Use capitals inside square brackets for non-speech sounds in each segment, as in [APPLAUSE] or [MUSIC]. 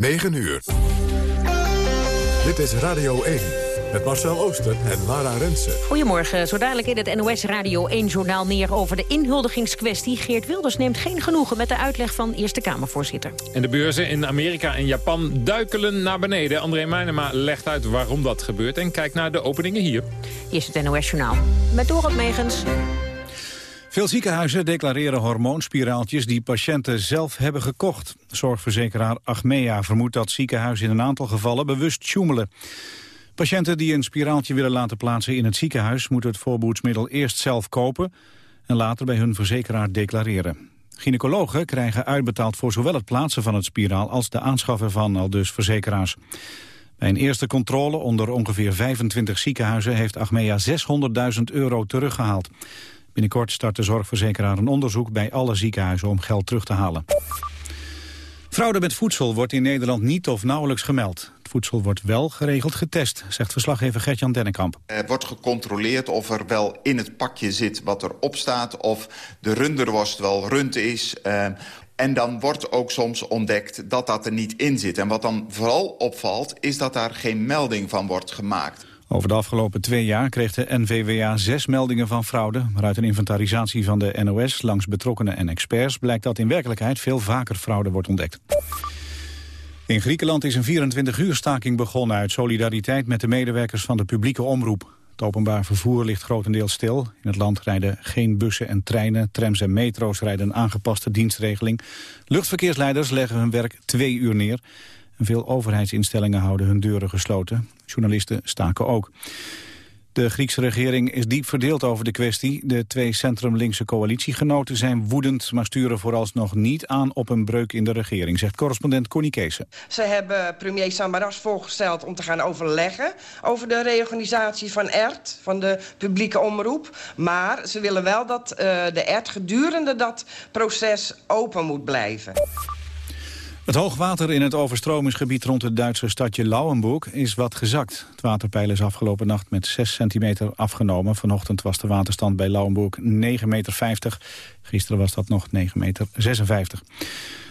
9 uur. Dit is Radio 1 met Marcel Ooster en Lara Rensen. Goedemorgen, zo dadelijk in het NOS Radio 1-journaal meer over de inhuldigingskwestie. Geert Wilders neemt geen genoegen met de uitleg van Eerste Kamervoorzitter. En de beurzen in Amerika en Japan duikelen naar beneden. André Meijnema legt uit waarom dat gebeurt en kijkt naar de openingen hier. Hier is het NOS-journaal met Dorot Megens. Veel ziekenhuizen declareren hormoonspiraaltjes die patiënten zelf hebben gekocht. Zorgverzekeraar Achmea vermoedt dat ziekenhuizen in een aantal gevallen bewust sjoemelen. Patiënten die een spiraaltje willen laten plaatsen in het ziekenhuis... moeten het voorboedsmiddel eerst zelf kopen en later bij hun verzekeraar declareren. Gynaecologen krijgen uitbetaald voor zowel het plaatsen van het spiraal... als de aanschaf ervan, al dus verzekeraars. Bij een eerste controle onder ongeveer 25 ziekenhuizen... heeft Achmea 600.000 euro teruggehaald. Binnenkort start de zorgverzekeraar een onderzoek bij alle ziekenhuizen om geld terug te halen. Fraude met voedsel wordt in Nederland niet of nauwelijks gemeld. Het voedsel wordt wel geregeld getest, zegt verslaggever Gertjan Dennekamp. Er wordt gecontroleerd of er wel in het pakje zit wat erop staat... of de runderworst wel rund is... Uh, en dan wordt ook soms ontdekt dat dat er niet in zit. En wat dan vooral opvalt, is dat daar geen melding van wordt gemaakt. Over de afgelopen twee jaar kreeg de NVWA zes meldingen van fraude. Maar uit een inventarisatie van de NOS langs betrokkenen en experts... blijkt dat in werkelijkheid veel vaker fraude wordt ontdekt. In Griekenland is een 24-uur staking begonnen... uit solidariteit met de medewerkers van de publieke omroep. Het openbaar vervoer ligt grotendeels stil. In het land rijden geen bussen en treinen. Trams en metro's rijden een aangepaste dienstregeling. Luchtverkeersleiders leggen hun werk twee uur neer veel overheidsinstellingen houden hun deuren gesloten. Journalisten staken ook. De Griekse regering is diep verdeeld over de kwestie. De twee centrum-linkse coalitiegenoten zijn woedend... maar sturen vooralsnog niet aan op een breuk in de regering... zegt correspondent Connie Keese. Ze hebben premier Samaras voorgesteld om te gaan overleggen... over de reorganisatie van ERT, van de publieke omroep. Maar ze willen wel dat uh, de ERT gedurende dat proces open moet blijven. Het hoogwater in het overstromingsgebied rond het Duitse stadje Lauenburg is wat gezakt. Het waterpeil is afgelopen nacht met 6 centimeter afgenomen. Vanochtend was de waterstand bij Lauenburg 9,50 meter. Gisteren was dat nog 9,56 meter.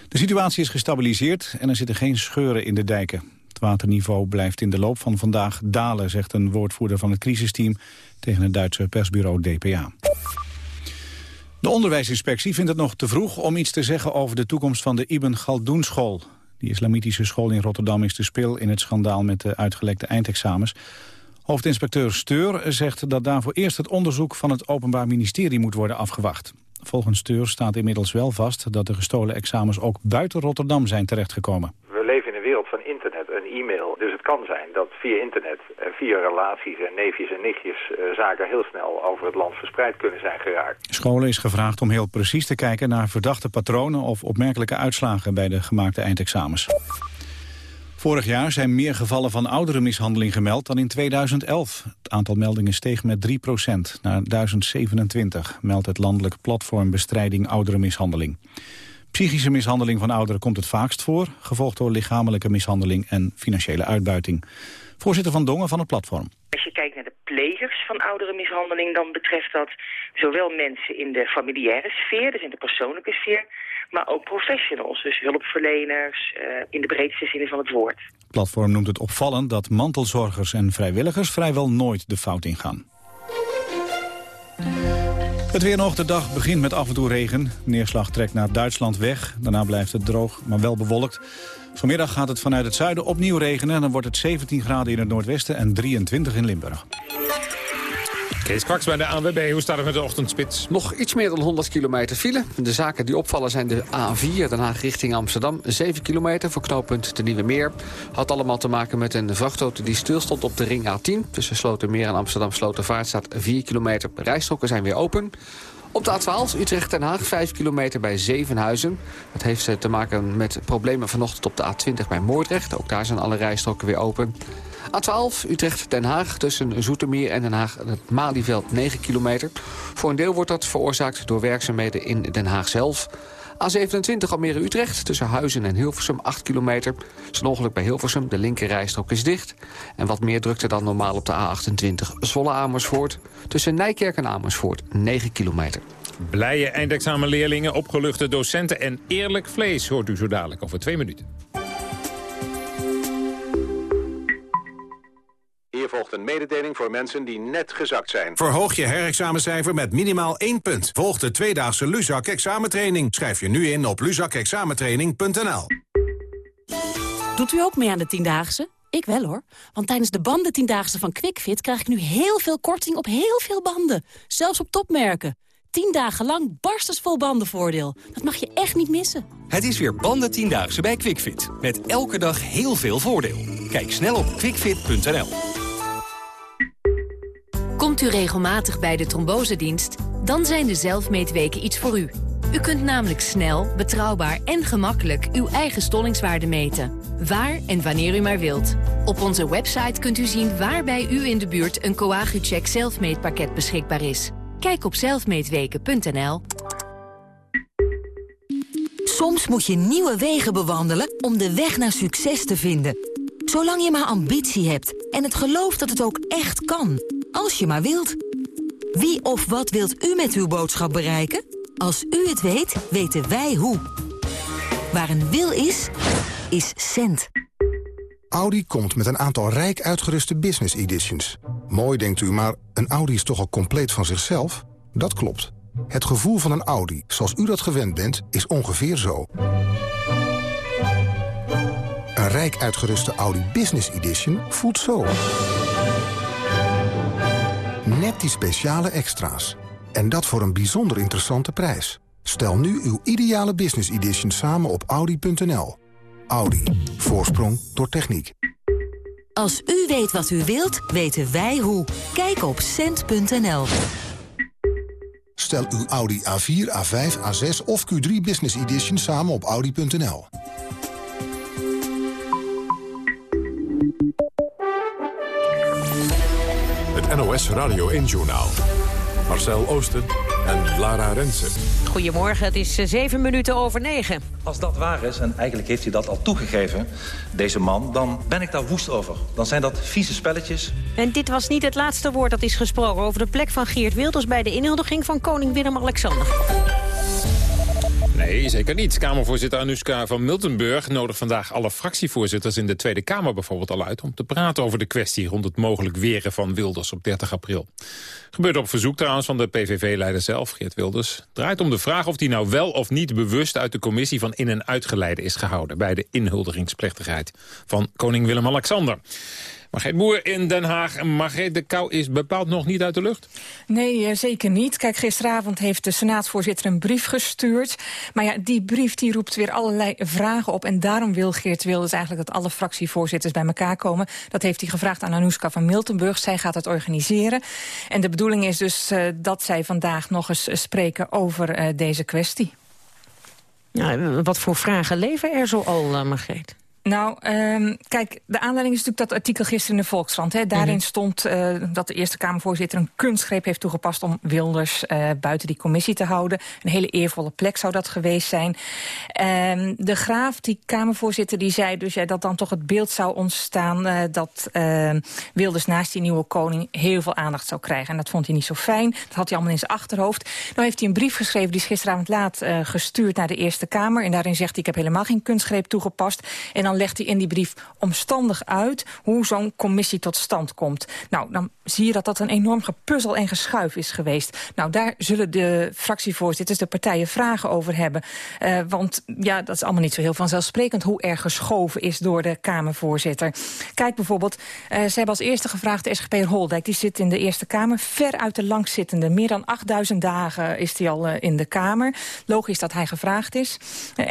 De situatie is gestabiliseerd en er zitten geen scheuren in de dijken. Het waterniveau blijft in de loop van vandaag dalen, zegt een woordvoerder van het crisisteam tegen het Duitse persbureau DPA. De onderwijsinspectie vindt het nog te vroeg om iets te zeggen over de toekomst van de Ibn Galdoen school. Die islamitische school in Rotterdam is de spil in het schandaal met de uitgelekte eindexamens. Hoofdinspecteur Steur zegt dat daarvoor eerst het onderzoek van het Openbaar Ministerie moet worden afgewacht. Volgens Steur staat inmiddels wel vast dat de gestolen examens ook buiten Rotterdam zijn terechtgekomen van internet, een e-mail. Dus het kan zijn dat via internet, eh, via relaties en neefjes en nichtjes... Eh, zaken heel snel over het land verspreid kunnen zijn geraakt. Scholen is gevraagd om heel precies te kijken naar verdachte patronen... of opmerkelijke uitslagen bij de gemaakte eindexamens. Vorig jaar zijn meer gevallen van ouderenmishandeling gemeld dan in 2011. Het aantal meldingen steeg met 3% naar 1027, meldt het landelijk platform Bestrijding Ouderenmishandeling. Psychische mishandeling van ouderen komt het vaakst voor... gevolgd door lichamelijke mishandeling en financiële uitbuiting. Voorzitter Van Dongen van het platform. Als je kijkt naar de plegers van ouderenmishandeling... dan betreft dat zowel mensen in de familiaire sfeer, dus in de persoonlijke sfeer... maar ook professionals, dus hulpverleners uh, in de breedste zin van het woord. Het platform noemt het opvallend dat mantelzorgers en vrijwilligers... vrijwel nooit de fout ingaan. Het weer nog. De dag begint met af en toe regen. Neerslag trekt naar Duitsland weg. Daarna blijft het droog, maar wel bewolkt. Vanmiddag gaat het vanuit het zuiden opnieuw regenen... en dan wordt het 17 graden in het noordwesten en 23 in Limburg. Kees Kwaks bij de ANWB. Hoe staat het met de ochtendspits? Nog iets meer dan 100 kilometer file. De zaken die opvallen zijn de A4, Den Haag richting Amsterdam. 7 kilometer voor knooppunt de Nieuwe Meer. Had allemaal te maken met een vrachtauto die stilstond op de ring A10. Tussen Slotermeer en Amsterdam Slotervaart staat 4 kilometer. De rijstroken zijn weer open. Op de A12 Utrecht-Den Haag, 5 kilometer bij Zevenhuizen. Dat heeft eh, te maken met problemen vanochtend op de A20 bij Moordrecht. Ook daar zijn alle rijstroken weer open. A12 Utrecht-Den Haag tussen Zoetermeer en Den Haag het Malieveld 9 kilometer. Voor een deel wordt dat veroorzaakt door werkzaamheden in Den Haag zelf. A27 Almere-Utrecht tussen Huizen en Hilversum 8 kilometer. Zijn ongeluk bij Hilversum, de linkerrijstrook is dicht. En wat meer drukte dan normaal op de A28 Zwolle-Amersfoort. Tussen Nijkerk en Amersfoort 9 kilometer. Blije eindexamenleerlingen, opgeluchte docenten en eerlijk vlees... hoort u zo dadelijk over twee minuten. Volgt een mededeling voor mensen die net gezakt zijn. Verhoog je herexamencijfer met minimaal 1 punt. Volg de tweedaagse Luzak examentraining. Schrijf je nu in op luzakexamentraining.nl. Doet u ook mee aan de Tiendaagse? Ik wel hoor. Want tijdens de banden Tiendaagse van QuickFit krijg ik nu heel veel korting op heel veel banden. Zelfs op topmerken. 10 dagen lang barstensvol bandenvoordeel. Dat mag je echt niet missen. Het is weer banden Tiendaagse bij QuickFit. Met elke dag heel veel voordeel. Kijk snel op quickfit.nl. Komt u regelmatig bij de trombosedienst? Dan zijn de zelfmeetweken iets voor u. U kunt namelijk snel, betrouwbaar en gemakkelijk uw eigen stollingswaarde meten. Waar en wanneer u maar wilt. Op onze website kunt u zien waar bij u in de buurt een Coagucheck zelfmeetpakket beschikbaar is. Kijk op zelfmeetweken.nl. Soms moet je nieuwe wegen bewandelen om de weg naar succes te vinden. Zolang je maar ambitie hebt en het geloof dat het ook echt kan. Als je maar wilt. Wie of wat wilt u met uw boodschap bereiken? Als u het weet, weten wij hoe. Waar een wil is, is cent. Audi komt met een aantal rijk uitgeruste business editions. Mooi denkt u, maar een Audi is toch al compleet van zichzelf? Dat klopt. Het gevoel van een Audi, zoals u dat gewend bent, is ongeveer zo. Een rijk uitgeruste Audi Business Edition voelt zo. Net die speciale extra's. En dat voor een bijzonder interessante prijs. Stel nu uw ideale Business Edition samen op Audi.nl. Audi. Voorsprong door techniek. Als u weet wat u wilt, weten wij hoe. Kijk op cent.nl. Stel uw Audi A4, A5, A6 of Q3 Business Edition samen op Audi.nl. Het NOS Radio 1-journaal. Marcel Oosten en Lara Rensen. Goedemorgen, het is eh, zeven minuten over negen. Als dat waar is, en eigenlijk heeft hij dat al toegegeven, deze man... dan ben ik daar woest over. Dan zijn dat vieze spelletjes. En dit was niet het laatste woord dat is gesproken... over de plek van Geert Wilders bij de inhuldiging van koning Willem-Alexander. Nee, zeker niet. Kamervoorzitter Anouska van Miltenburg nodigt vandaag alle fractievoorzitters in de Tweede Kamer bijvoorbeeld al uit... om te praten over de kwestie rond het mogelijk weren van Wilders op 30 april. Gebeurt op verzoek trouwens van de PVV-leider zelf, Geert Wilders. Draait om de vraag of hij nou wel of niet bewust uit de commissie van in- en uitgeleide is gehouden... bij de inhuldigingsplechtigheid van koning Willem-Alexander. Margreet Boer in Den Haag. Margreet, de kou is bepaald nog niet uit de lucht? Nee, eh, zeker niet. Kijk, gisteravond heeft de senaatsvoorzitter een brief gestuurd. Maar ja, die brief die roept weer allerlei vragen op. En daarom wil Geert Wilders eigenlijk dat alle fractievoorzitters bij elkaar komen. Dat heeft hij gevraagd aan Anouska van Miltenburg. Zij gaat het organiseren. En de bedoeling is dus uh, dat zij vandaag nog eens spreken over uh, deze kwestie. Ja, wat voor vragen leven er zo al, Margreet? Nou, um, kijk, de aanleiding is natuurlijk dat artikel gisteren in de Volkskrant. Hè. Daarin mm -hmm. stond uh, dat de Eerste Kamervoorzitter een kunstgreep heeft toegepast... om Wilders uh, buiten die commissie te houden. Een hele eervolle plek zou dat geweest zijn. Um, de Graaf, die Kamervoorzitter, die zei dus ja, dat dan toch het beeld zou ontstaan... Uh, dat Wilders naast die nieuwe koning heel veel aandacht zou krijgen. En dat vond hij niet zo fijn. Dat had hij allemaal in zijn achterhoofd. Nou heeft hij een brief geschreven, die is gisteravond laat gestuurd naar de Eerste Kamer. En daarin zegt hij, ik heb helemaal geen kunstgreep toegepast. En dan legt hij in die brief omstandig uit hoe zo'n commissie tot stand komt. Nou, dan zie je dat dat een enorm gepuzzel en geschuif is geweest. Nou, daar zullen de fractievoorzitters, de partijen vragen over hebben. Uh, want ja, dat is allemaal niet zo heel vanzelfsprekend hoe er geschoven is door de Kamervoorzitter. Kijk bijvoorbeeld, uh, ze hebben als eerste gevraagd de SGP'er Holdijk. Die zit in de Eerste Kamer, ver uit de langzittende. Meer dan 8000 dagen is hij al uh, in de Kamer. Logisch dat hij gevraagd is,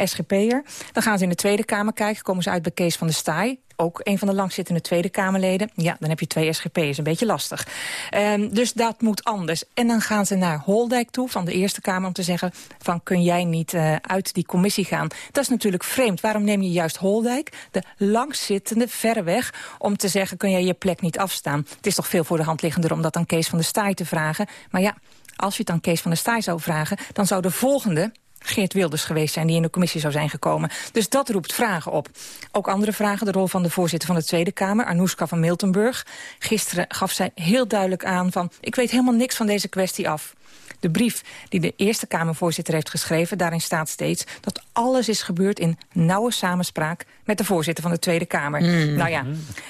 SGP'er. Dan gaan ze in de Tweede Kamer kijken, komen ze uit bij Kees van der Staaij ook een van de langzittende Tweede Kamerleden. Ja, dan heb je twee SGP'ers, een beetje lastig. Um, dus dat moet anders. En dan gaan ze naar Holdijk toe, van de Eerste Kamer... om te zeggen, van kun jij niet uh, uit die commissie gaan? Dat is natuurlijk vreemd. Waarom neem je juist Holdijk, de langzittende, verre weg... om te zeggen, kun jij je plek niet afstaan? Het is toch veel voor de hand liggender om dat aan Kees van der Staaij te vragen. Maar ja, als je het aan Kees van der Staaij zou vragen... dan zou de volgende Geert Wilders geweest zijn die in de commissie zou zijn gekomen. Dus dat roept vragen op. Ook andere vragen, de rol van de voorzitter van de Tweede Kamer, Anouska van Miltenburg. Gisteren gaf zij heel duidelijk aan van, ik weet helemaal niks van deze kwestie af. De brief die de Eerste Kamervoorzitter heeft geschreven... daarin staat steeds dat alles is gebeurd in nauwe samenspraak... met de voorzitter van de Tweede Kamer. Mm. Nou ja,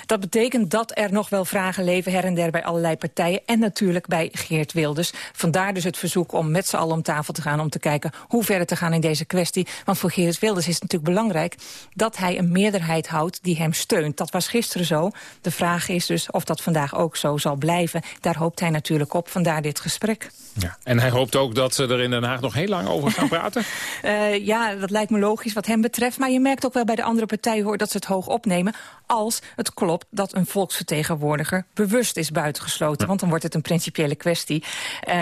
dat betekent dat er nog wel vragen leven... her en der bij allerlei partijen en natuurlijk bij Geert Wilders. Vandaar dus het verzoek om met z'n allen om tafel te gaan... om te kijken hoe verder te gaan in deze kwestie. Want voor Geert Wilders is het natuurlijk belangrijk... dat hij een meerderheid houdt die hem steunt. Dat was gisteren zo. De vraag is dus of dat vandaag ook zo zal blijven. Daar hoopt hij natuurlijk op, vandaar dit gesprek. Ja. En hij hoopt ook dat ze er in Den Haag nog heel lang over gaan praten? Uh, [LAUGHS] ja, dat lijkt me logisch wat hem betreft. Maar je merkt ook wel bij de andere partijen hoor, dat ze het hoog opnemen... als het klopt dat een volksvertegenwoordiger bewust is buitengesloten. Want dan wordt het een principiële kwestie. Uh,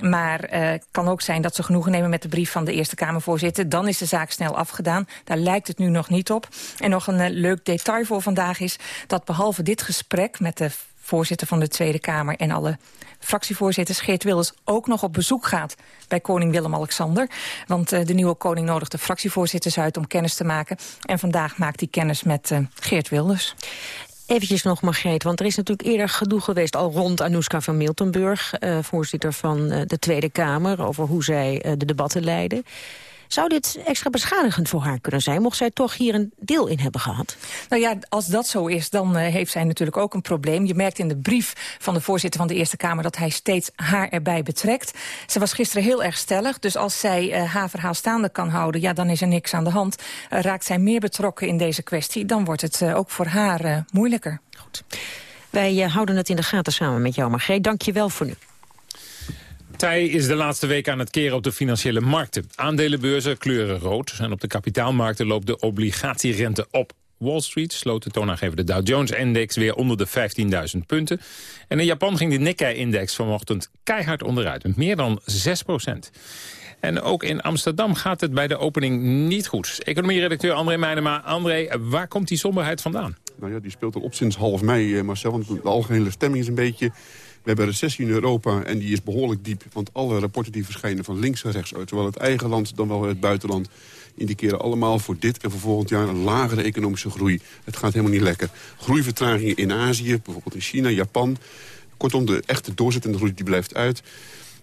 maar het uh, kan ook zijn dat ze genoegen nemen met de brief van de Eerste Kamervoorzitter. Dan is de zaak snel afgedaan. Daar lijkt het nu nog niet op. En nog een uh, leuk detail voor vandaag is dat behalve dit gesprek... met de voorzitter van de Tweede Kamer en alle fractievoorzitters Geert Wilders ook nog op bezoek gaat bij koning Willem-Alexander. Want uh, de nieuwe koning nodigt de fractievoorzitters uit om kennis te maken. En vandaag maakt hij kennis met uh, Geert Wilders. Eventjes nog, Margreet, want er is natuurlijk eerder gedoe geweest... al rond Anouska van Miltenburg, uh, voorzitter van de Tweede Kamer... over hoe zij de debatten leiden. Zou dit extra beschadigend voor haar kunnen zijn... mocht zij toch hier een deel in hebben gehad? Nou ja, als dat zo is, dan uh, heeft zij natuurlijk ook een probleem. Je merkt in de brief van de voorzitter van de Eerste Kamer... dat hij steeds haar erbij betrekt. Ze was gisteren heel erg stellig, dus als zij uh, haar verhaal staande kan houden... ja, dan is er niks aan de hand. Uh, raakt zij meer betrokken in deze kwestie... dan wordt het ook voor haar moeilijker. Goed. Wij houden het in de gaten samen met jou, Margreet. Dank je wel voor nu. Tij is de laatste week aan het keren op de financiële markten. Aandelenbeurzen kleuren rood en op de kapitaalmarkten loopt de obligatierente op. Wall Street sloot de toonaangevende Dow Jones-index weer onder de 15.000 punten. En in Japan ging de Nikkei-index vanochtend keihard onderuit, met meer dan 6 procent. En ook in Amsterdam gaat het bij de opening niet goed. Economie-redacteur André Meijnema. André, waar komt die somberheid vandaan? Nou ja, die speelt er op sinds half mei, Marcel. Want de algehele stemming is een beetje... We hebben een recessie in Europa en die is behoorlijk diep. Want alle rapporten die verschijnen van links en rechts uit... zowel het eigen land dan wel het buitenland... indiceren allemaal voor dit en voor volgend jaar een lagere economische groei. Het gaat helemaal niet lekker. Groeivertragingen in Azië, bijvoorbeeld in China, Japan. Kortom, de echte doorzettende groei die blijft uit.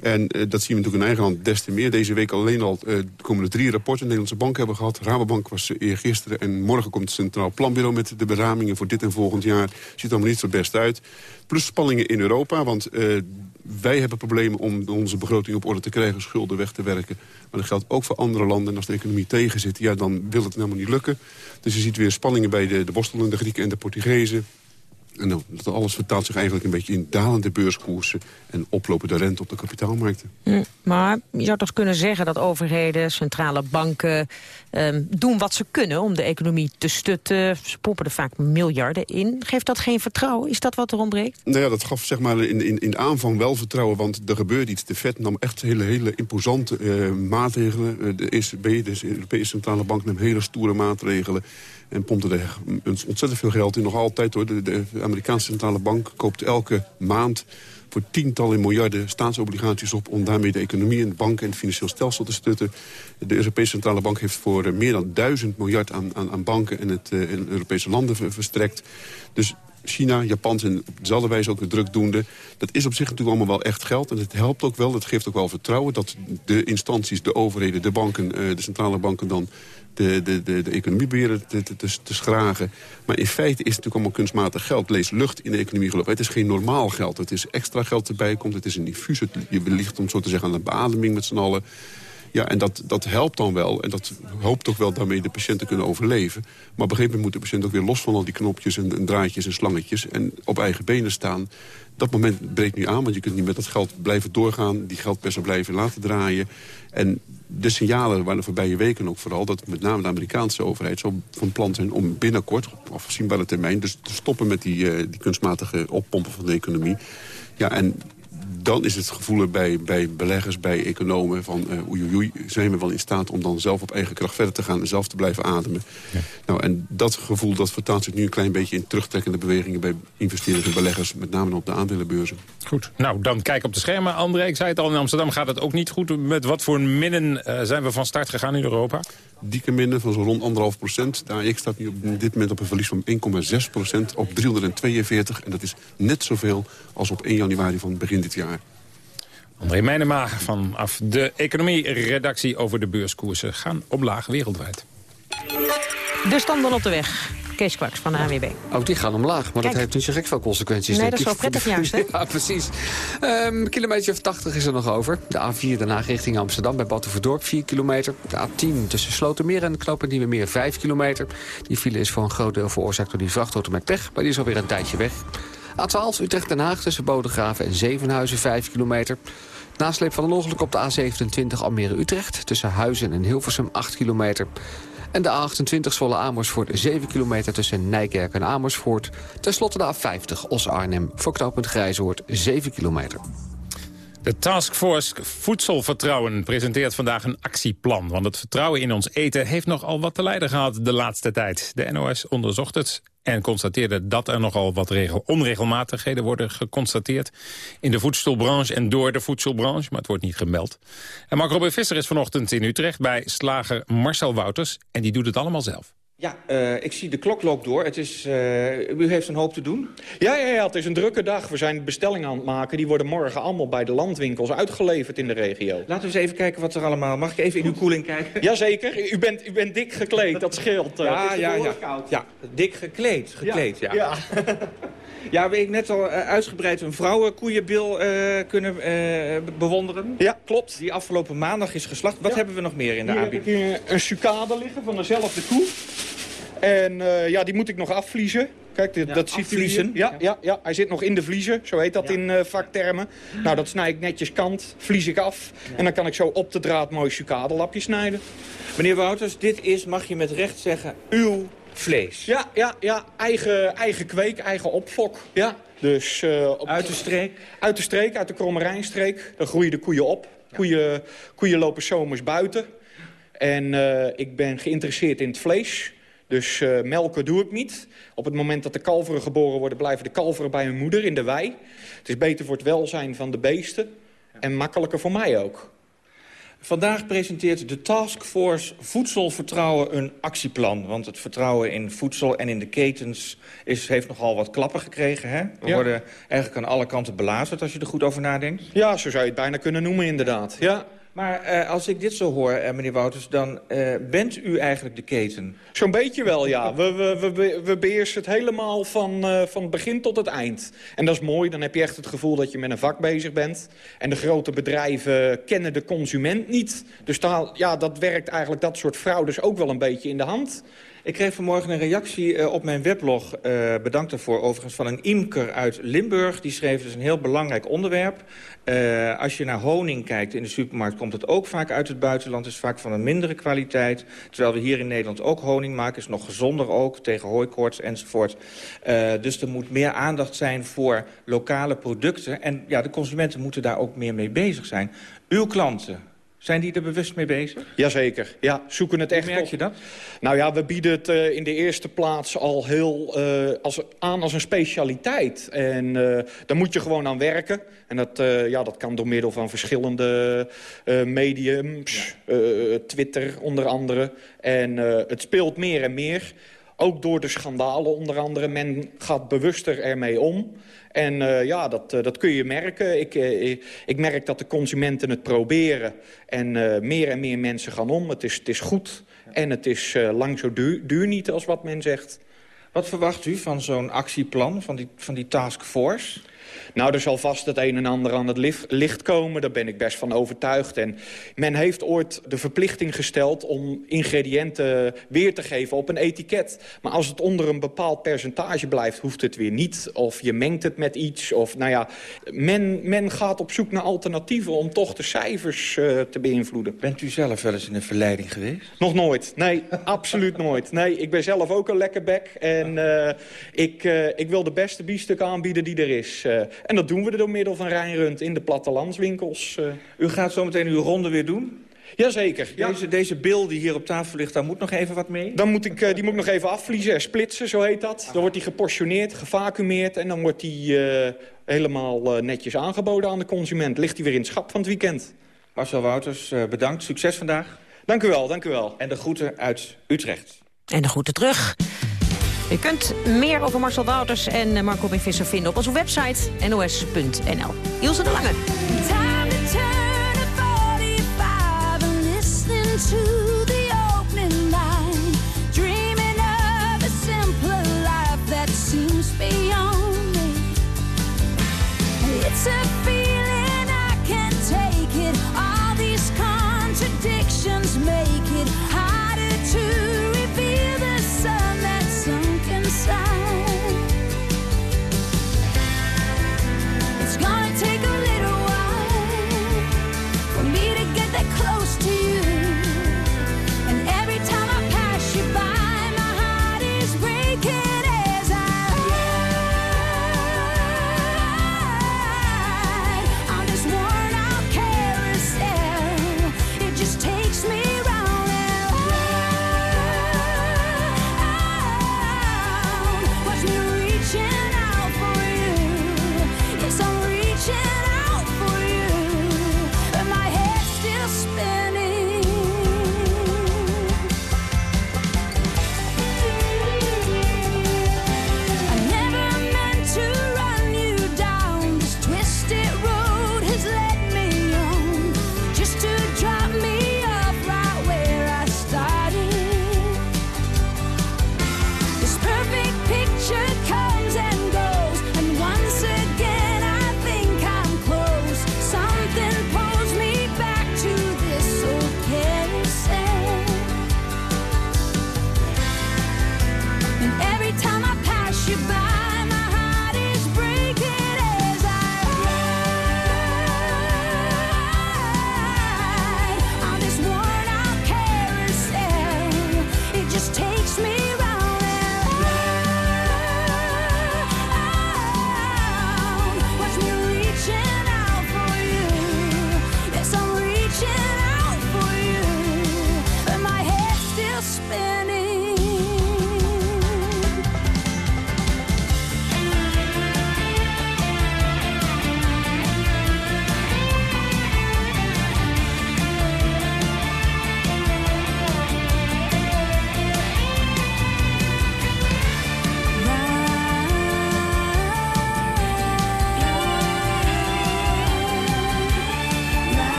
En uh, dat zien we natuurlijk in eigen land des te meer. Deze week alleen al uh, komen er drie rapporten. De Nederlandse Bank hebben gehad. Rabobank was uh, eergisteren. En morgen komt het Centraal Planbureau met de beramingen voor dit en volgend jaar. Ziet allemaal niet zo best uit. Plus spanningen in Europa. Want wij hebben problemen om onze begroting op orde te krijgen. Schulden weg te werken. Maar dat geldt ook voor andere landen. En als de economie tegen zit, ja, dan wil het helemaal niet lukken. Dus je ziet weer spanningen bij de, de worstelende Grieken en de Portugezen. En dat alles vertaalt zich eigenlijk een beetje in dalende beurskoersen... en oplopende rente op de kapitaalmarkten. Mm, maar je zou toch kunnen zeggen dat overheden, centrale banken... Um, doen wat ze kunnen om de economie te stutten. Ze pompen er vaak miljarden in. Geeft dat geen vertrouwen? Is dat wat er ontbreekt? Nou ja, dat gaf zeg maar in, in, in aanvang wel vertrouwen... want er gebeurde iets. De Fed nam echt hele, hele imposante uh, maatregelen. De ECB, de Europese Centrale Bank, nam hele stoere maatregelen... En pompte er ontzettend veel geld in. Nog altijd hoor. De, de Amerikaanse centrale bank koopt elke maand voor tientallen miljarden staatsobligaties op... om daarmee de economie en de banken en het financieel stelsel te stutten. De Europese Centrale Bank heeft voor meer dan duizend miljard aan, aan, banken... en, het, en Europese landen verstrekt. Dus China, Japan zijn op dezelfde wijze ook drukdoende. Dat is op zich natuurlijk allemaal wel echt geld. En het helpt ook wel, het geeft ook wel vertrouwen... dat de instanties, de overheden, de banken, uh, de centrale banken dan de, de, de, de economie proberen te, te, te, schragen. Maar in feite is het natuurlijk allemaal kunstmatig geld. Lees lucht in de economie gelopen. Het is geen normaal geld. Het is extra geld erbij komt. Het is een diffuus. Je om zo te zeggen aan de beademing met z'n allen. Ja, en dat, dat helpt dan wel. En dat hoopt toch wel daarmee de patiënten kunnen overleven. Maar op een gegeven moment moet de patiënt ook weer los van al die knopjes en, en draadjes en slangetjes. En op eigen benen staan. Dat moment breekt nu aan, want je kunt niet met dat geld blijven doorgaan. Die geldpersen blijven laten draaien. En de signalen waren de voorbije weken ook vooral... dat met name de Amerikaanse overheid zo van plan zijn om binnenkort... op afzienbare termijn dus te stoppen met die, uh, die kunstmatige oppompen van de economie. Ja, en dan is het gevoel bij, bij beleggers, bij economen van uh, oei, oei, zijn we wel in staat om dan zelf op eigen kracht verder te gaan en zelf te blijven ademen. Ja. Nou, en dat gevoel dat vertaalt zich nu een klein beetje in terugtrekkende bewegingen bij investeerders en beleggers, met name op de aandelenbeurzen. Goed, nou dan kijk op de schermen. André, ik zei het al, in Amsterdam gaat het ook niet goed. Met wat voor minnen uh, zijn we van start gegaan in Europa? Dikke minnen van zo'n rond anderhalf procent. De AX staat nu op dit moment op een verlies van 1,6 procent op 342. En dat is net zoveel als op 1 januari van begin dit jaar. André Meijnema vanaf de economie-redactie over de beurskoersen gaan omlaag wereldwijd. De standen op de weg. Kees Kwaks van de ANWB. Ook die gaan omlaag, maar dat heeft niet zo gek veel consequenties. Nee, dat is wel prettig juist, hè? Ja, [LAUGHS] precies. Ehm, kilometer of 80 is er nog over. De A4 daarna richting Amsterdam bij Batuverdorp 4 kilometer. De A10 tussen Slotermeer en Knopen Nieuwe Meer 5 kilometer. Die file is voor een groot deel veroorzaakt door die vrachtauto met pech. Maar die is alweer een tijdje weg. A12 Utrecht-Den Haag tussen Bodegraven en Zevenhuizen 5 kilometer. Nasleep van een ongeluk op de A27 Almere-Utrecht... tussen Huizen en Hilversum 8 kilometer. En de A28 Zwolle Amersfoort 7 kilometer tussen Nijkerk en Amersfoort. Ten slotte de A50 Os-Arnhem voor knooppunt Grijzoord 7 kilometer. De Taskforce Voedselvertrouwen presenteert vandaag een actieplan. Want het vertrouwen in ons eten heeft nogal wat te lijden gehad de laatste tijd. De NOS onderzocht het en constateerde dat er nogal wat regel onregelmatigheden worden geconstateerd. In de voedselbranche en door de voedselbranche, maar het wordt niet gemeld. En Mark Robin Visser is vanochtend in Utrecht bij slager Marcel Wouters. En die doet het allemaal zelf. Ja, uh, ik zie de klok loopt door. Het is, uh, u heeft een hoop te doen. Ja, ja, ja, het is een drukke dag. We zijn bestellingen aan het maken. Die worden morgen allemaal bij de landwinkels uitgeleverd in de regio. Laten we eens even kijken wat er allemaal... Mag ik even in uw koeling kijken? Jazeker. U bent, u bent dik gekleed, dat scheelt. Uh, ja, ja, ja. Koud. ja. Dik gekleed, gekleed, ja. Ja, ja. [LAUGHS] ja we net al uitgebreid een vrouwenkoeienbil kunnen bewonderen. Ja, klopt. Die afgelopen maandag is geslacht. Wat hebben we nog meer in de hier aanbieding? Heb ik een sucade liggen van dezelfde koe. En ja, die moet ik nog afvliezen. Kijk, dit, Ja, dat ziet hier. Ja, ja. Ja, hij zit nog in de vliezen. Zo heet dat in uh, vaktermen. Nou, dat snij ik netjes kant, vlies ik af. En dan kan ik zo op de draad mooi sucadelapje snijden. Meneer Wouters, dit is, mag je met recht zeggen, uw vlees. Ja, ja, ja. Eigen, eigen kweek, eigen opfok. Ja. Dus, uh, op... Uit de streek? Uit de streek, uit de Krommerijnstreek. Daar groeien de koeien op. Koeien, koeien lopen zomers buiten. En uh, ik ben geïnteresseerd in het vlees. Dus uh, melken doe ik niet. Op het moment dat de kalveren geboren worden... blijven de kalveren bij hun moeder in de wei. Het is beter voor het welzijn van de beesten. En makkelijker voor mij ook. Vandaag presenteert de Taskforce Voedselvertrouwen een actieplan. Want het vertrouwen in voedsel en in de ketens is, heeft nogal wat klappen gekregen. Hè? We Ja. worden eigenlijk aan alle kanten belazerd als je er goed over nadenkt. Ja, zo zou je het bijna kunnen noemen inderdaad. Ja. Maar uh, als ik dit zo hoor, uh, meneer Wouters, dan uh, bent u eigenlijk de keten? Zo'n beetje wel, ja. We, we, we, beheersen het helemaal van, van het begin tot het eind. En dat is mooi, dan heb je echt het gevoel dat je met een vak bezig bent. En de grote bedrijven kennen de consument niet. Dus ja, dat werkt eigenlijk dat soort fraudes ook wel een beetje in de hand. Ik kreeg vanmorgen een reactie uh, op mijn weblog, uh, bedankt daarvoor overigens, van een imker uit Limburg. Die schreef dus een heel belangrijk onderwerp. Uh, als je naar honing kijkt in de supermarkt komt het ook vaak uit het buitenland. is vaak van een mindere kwaliteit. Terwijl we hier in Nederland ook honing maken. Is nog gezonder ook, tegen hooikoorts enzovoort. Dus er moet meer aandacht zijn voor lokale producten. En ja, de consumenten moeten daar ook meer mee bezig zijn. Uw klanten, zijn die er bewust mee bezig? Jazeker, ja, zoeken het echt Hoe merk op. je dat? Nou ja, we bieden het uh, in de eerste plaats al heel uh, als, aan als een specialiteit. En uh, daar moet je gewoon aan werken. En dat, ja, dat kan door middel van verschillende mediums. Ja. Twitter onder andere. En het speelt meer en meer. Ook door de schandalen onder andere. Men gaat bewuster ermee om. En uh, ja, dat, uh, dat kun je merken. Ik, uh, ik merk dat de consumenten het proberen. En meer en meer mensen gaan om. Het is, het is goed. En het is lang zo duur, duur niet als wat men zegt. Wat verwacht u van zo'n actieplan, van die, van die taskforce? Nou, er zal vast het een en ander aan het licht komen. Daar ben ik best van overtuigd. En men heeft ooit de verplichting gesteld om ingrediënten weer te geven op een etiket. Maar als het onder een bepaald percentage blijft, hoeft het weer niet. Of je mengt het met iets. Of, nou ja, men, men gaat op zoek naar alternatieven om toch de cijfers uh, te beïnvloeden. Bent u zelf wel eens in een verleiding geweest? Nog nooit. Nee, [LAUGHS] absoluut nooit. Nee, ik ben zelf ook een lekker bek. En uh, ik, uh, ik wil de beste biefstuk aanbieden die er is. En dat doen we door middel van Rijnrund in de plattelandswinkels. Uh. U gaat zometeen uw ronde weer doen? Jazeker. Ja. Deze, deze bil die hier op tafel ligt, daar moet nog even wat mee? Dan moet ik, uh, die moet ik nog even afvliezen en splitsen, zo heet dat. Dan wordt die geportioneerd, gevacumeerd en dan wordt die uh, helemaal netjes aangeboden aan de consument. Ligt die weer in het schap van het weekend. Marcel Wouters, bedankt. Succes vandaag. Dank u wel, dank u wel. En de groeten uit Utrecht. En de groeten terug. Je kunt meer over Marcel Wouters en eh, Marco B. Visser vinden op onze website nos.nl. Ilse de Lange.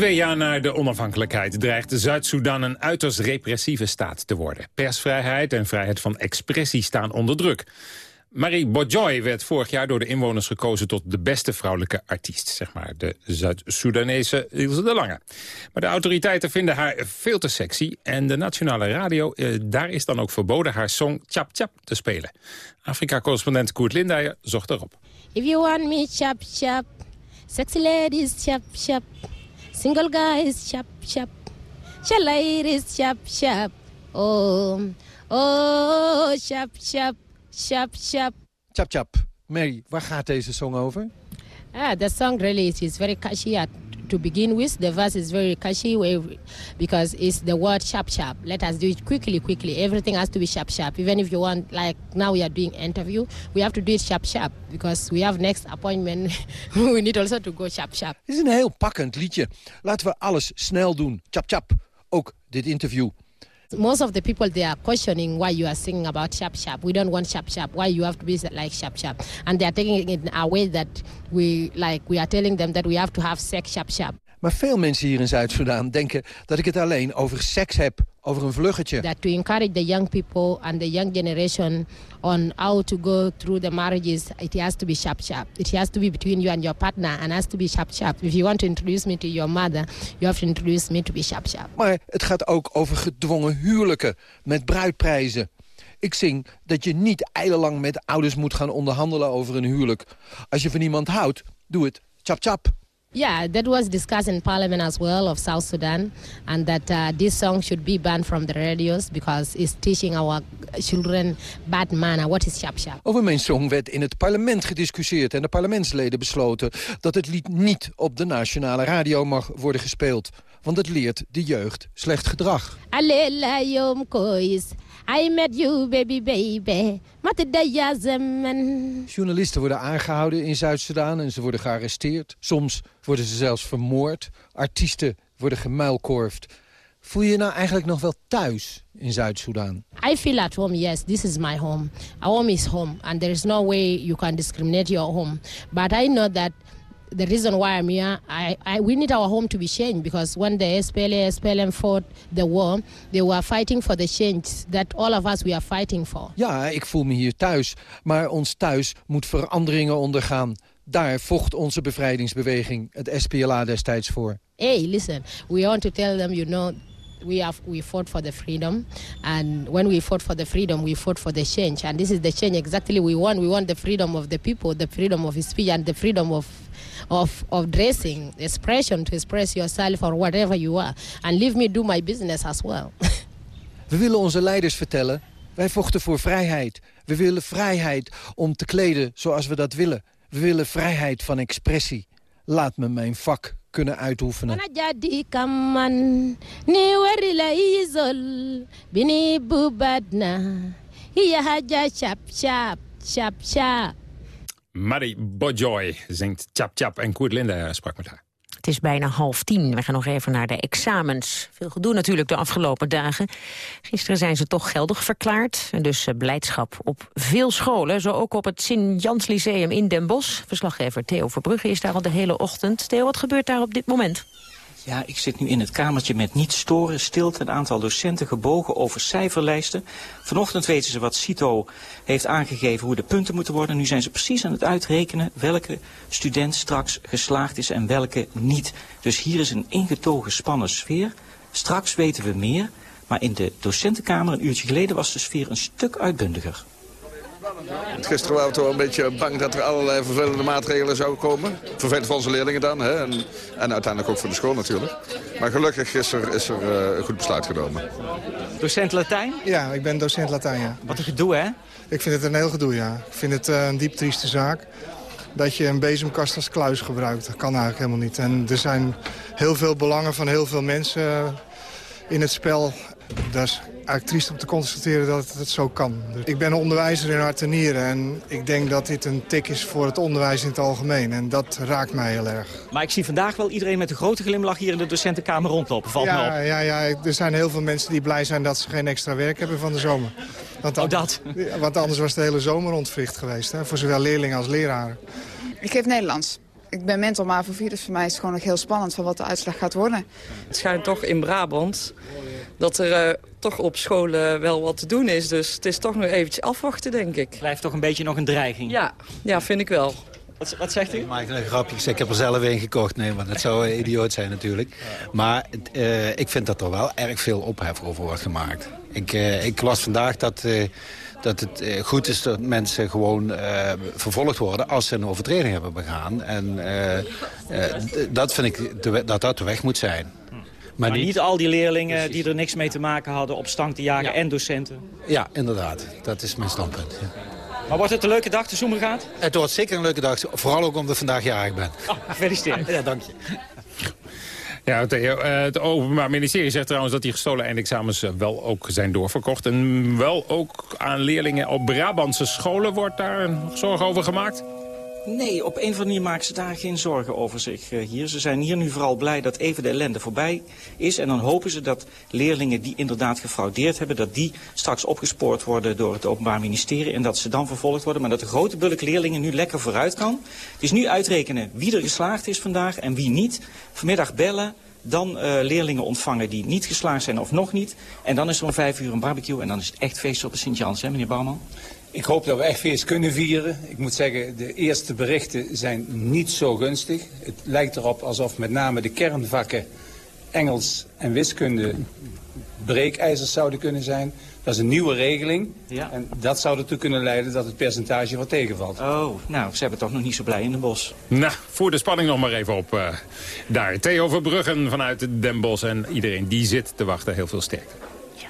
Twee jaar na de onafhankelijkheid dreigt Zuid-Soedan een uiterst repressieve staat te worden. Persvrijheid en vrijheid van expressie staan onder druk. Marie Bojoy werd vorig jaar door de inwoners gekozen tot de beste vrouwelijke artiest. Zeg maar de Zuid-Soedanese Ilse de Lange. Maar de autoriteiten vinden haar veel te sexy. En de nationale radio, eh, daar is dan ook verboden haar song Chap Chap te spelen. Afrika-correspondent Koert Lindijer zocht erop. If you want me, chap chap. Sexy ladies, chap chap. Single guys, chap chap. Shy ladies, chap chap. Oh, oh, chap chap, chap chap. Chap chap. Mary, waar gaat deze song over? Ah, the song really is, very catchy at, to begin with. The verse is very catchy because it's the word sharp sharp. Let us do it quickly, quickly. Everything has to be sharp sharp. Even if you want, like now we are doing interview, we have to do it sharp sharp because we have next appointment. [LAUGHS] we need also to go sharp sharp. Is een heel pakkend liedje. Laten we alles snel doen. Chap chap. Ook dit interview. Most of the people they are questioning why you are singing about sharp sharp. We don't want sharp sharp. Why you have to be like sharp sharp? And they are taking it in a way that we like. We are telling them that we have to have sex sharp sharp. Maar veel mensen hier in Zuid-Soedan denken dat ik het alleen over seks heb. Over een vluggetje. that to encourage the young people and the young generation on how to go through the marriages, it has to be sharp, sharp. It has to be between you and your partner and has to be sharp, sharp. If you want to introduce me to your mother, you have to introduce me to be sharp, sharp. Maar het gaat ook over gedwongen huwelijken met bruidprijzen. Ik zing dat je niet eilenlang met ouders moet gaan onderhandelen over een huwelijk. Als je van iemand houdt, doe het chap chap. Yeah, that was discussed in Parliament as well of South Sudan, and that uh, this song should be banned from the radios because it's teaching our children bad manner. What is sharp sharp? Over mijn song werd in het parlement gediscussieerd... en de parlementsleden besloten dat het lied niet op de nationale radio mag worden gespeeld. Want het leert de jeugd slecht gedrag. I met you, baby, baby. Journalisten worden aangehouden in Zuid-Soedan en ze worden gearresteerd. Soms worden ze zelfs vermoord. Artiesten worden gemuilkorfd. Voel je je nou eigenlijk nog wel thuis in Zuid-Soedan? I feel at home, yes, this is my home. Our home is home, and there is no way you can discriminate your home. But I know that the reason why I'm here, I, I, we need our home to be changed because when the SPLA, SPLM fought the war, they were fighting for the change that all of us we are fighting for. Ja, ik voel me hier thuis. Maar ons thuis moet veranderingen ondergaan. Daar vocht onze bevrijdingsbeweging, het SPLA destijds voor. Hey, listen, we want to tell them, you know, we have we fought for the freedom, and when we fought for the freedom, we fought for the change, and this is the change exactly we want. We want the freedom of the people, the freedom of speech, and the freedom of of of dressing, expression to express yourself or whatever you are, and leave me do my business as well. [LAUGHS] We willen onze leiders vertellen, wij vochten voor vrijheid. We willen vrijheid om te kleden zoals we dat willen. We willen vrijheid van expressie. Laat me mijn vak kunnen uitoefenen. Bini bubadna hiya haja chap chap chap chap. Maddie Bojoy zingt Chap Chap en Koert Linde sprak met haar. Het is bijna half tien. We gaan nog even naar de examens. Veel gedoe natuurlijk de afgelopen dagen. Gisteren zijn ze toch geldig verklaard. En dus eh, blijdschap op veel scholen. Zo ook op het Sint-Jans Lyceum in Den Bosch. Verslaggever Theo Verbrugge is daar al de hele ochtend. Theo, wat gebeurt daar op dit moment? Ja, ik zit nu in het kamertje met niet storen, stilte. Een aantal docenten gebogen over cijferlijsten. Vanochtend weten ze wat CITO heeft aangegeven hoe de punten moeten worden. Nu zijn ze precies aan het uitrekenen welke student straks geslaagd is en welke niet. Dus hier is een ingetogen spannen sfeer. Straks weten we meer. Maar in de docentenkamer een uurtje geleden was de sfeer een stuk uitbundiger. Gisteren waren we toch wel een beetje bang dat er allerlei vervelende maatregelen zouden komen. Vervelend voor onze leerlingen dan, hè? En, en uiteindelijk ook voor de school natuurlijk. Maar gelukkig is er, is er eh, een goed besluit genomen. Docent Latijn? Ja, ik ben docent Latijn, ja. Wat een gedoe, hè? Ik vind het een heel gedoe, ja. Ik vind het eh, een diep trieste zaak dat je een bezemkast als kluis gebruikt. Dat kan eigenlijk helemaal niet. En er zijn heel veel belangen van heel veel mensen eh, in het spel. Dat is eigenlijk triest om te constateren dat het zo kan. Dus ik ben onderwijzer in hart en nieren en ik denk dat dit een tik is voor het onderwijs in het algemeen. En dat raakt mij heel erg. Maar ik zie vandaag wel iedereen met een grote glimlach hier in de docentenkamer rondlopen. Valt me ja, op. ja, ja, er zijn heel veel mensen die blij zijn dat ze geen extra werk hebben van de zomer. Want Oh, dat? Want anders was de hele zomer ontwricht geweest, hè, voor zowel leerlingen als leraren. Ik geef Nederlands. Ik ben mentor maar voor vier, dus voor mij is het gewoon nog heel spannend van wat de uitslag gaat worden. Het schijnt toch in Brabant dat er eh, toch op scholen wel wat te doen is. Dus het is toch nog eventjes afwachten, denk ik. Blijft toch een beetje nog een dreiging? Ja, ja vind ik wel. Wat, wat zegt u? Maar een grapje. Ik heb er zelf een gekocht. Nee, want dat zou idioot zijn natuurlijk. Maar eh, ik vind dat er wel erg veel ophef over wordt gemaakt. Ik, eh, ik las vandaag dat, eh, dat het goed is dat mensen gewoon eh, vervolgd worden... als ze een overtreding hebben begaan. En eh, eh, dat vind ik de dat dat de weg moet zijn. Maar, niet, al die leerlingen die er niks mee te maken hadden op stank te jagen en docenten. Ja, inderdaad. Dat is mijn standpunt. ja. Maar wordt het een leuke dag, de Zoemergaat? Het wordt zeker een leuke dag. Vooral ook omdat ik vandaag jarig ben. Gefeliciteerd. [LAUGHS] Ja, dank je. Ja, Theo, eh, het Openbaar Ministerie zegt trouwens dat die gestolen eindexamens eh, wel ook zijn doorverkocht. En wel ook aan leerlingen op Brabantse scholen wordt daar zorgen over gemaakt. Nee, op een of andere manier maken ze daar geen zorgen over zich eh, hier. Ze zijn hier nu vooral blij dat even de ellende voorbij is. En dan hopen ze dat leerlingen die inderdaad gefraudeerd hebben... dat die straks opgespoord worden door het Openbaar Ministerie... en dat ze dan vervolgd worden. Maar dat de grote bulk leerlingen nu lekker vooruit kan. Het is nu uitrekenen wie er geslaagd is vandaag en wie niet. Vanmiddag bellen, dan eh, leerlingen ontvangen die niet geslaagd zijn of nog niet. En dan is er om vijf uur een barbecue en dan is het echt feest op de Sint-Jans, hè meneer Bouwman? Ik hoop dat we echt feest kunnen vieren. Ik moet zeggen, de eerste berichten zijn niet zo gunstig. Het lijkt erop alsof met name de kernvakken Engels en wiskunde breekijzers zouden kunnen zijn. Dat is een nieuwe regeling. Ja. En dat zou ertoe kunnen leiden dat het percentage wat tegenvalt. Oh, nou, ze hebben toch nog niet zo blij in de bos. Nou, voer de spanning nog maar even op eh, daar. Theo Verbruggen vanuit Den Bosch en iedereen die zit te wachten. Heel veel sterkte.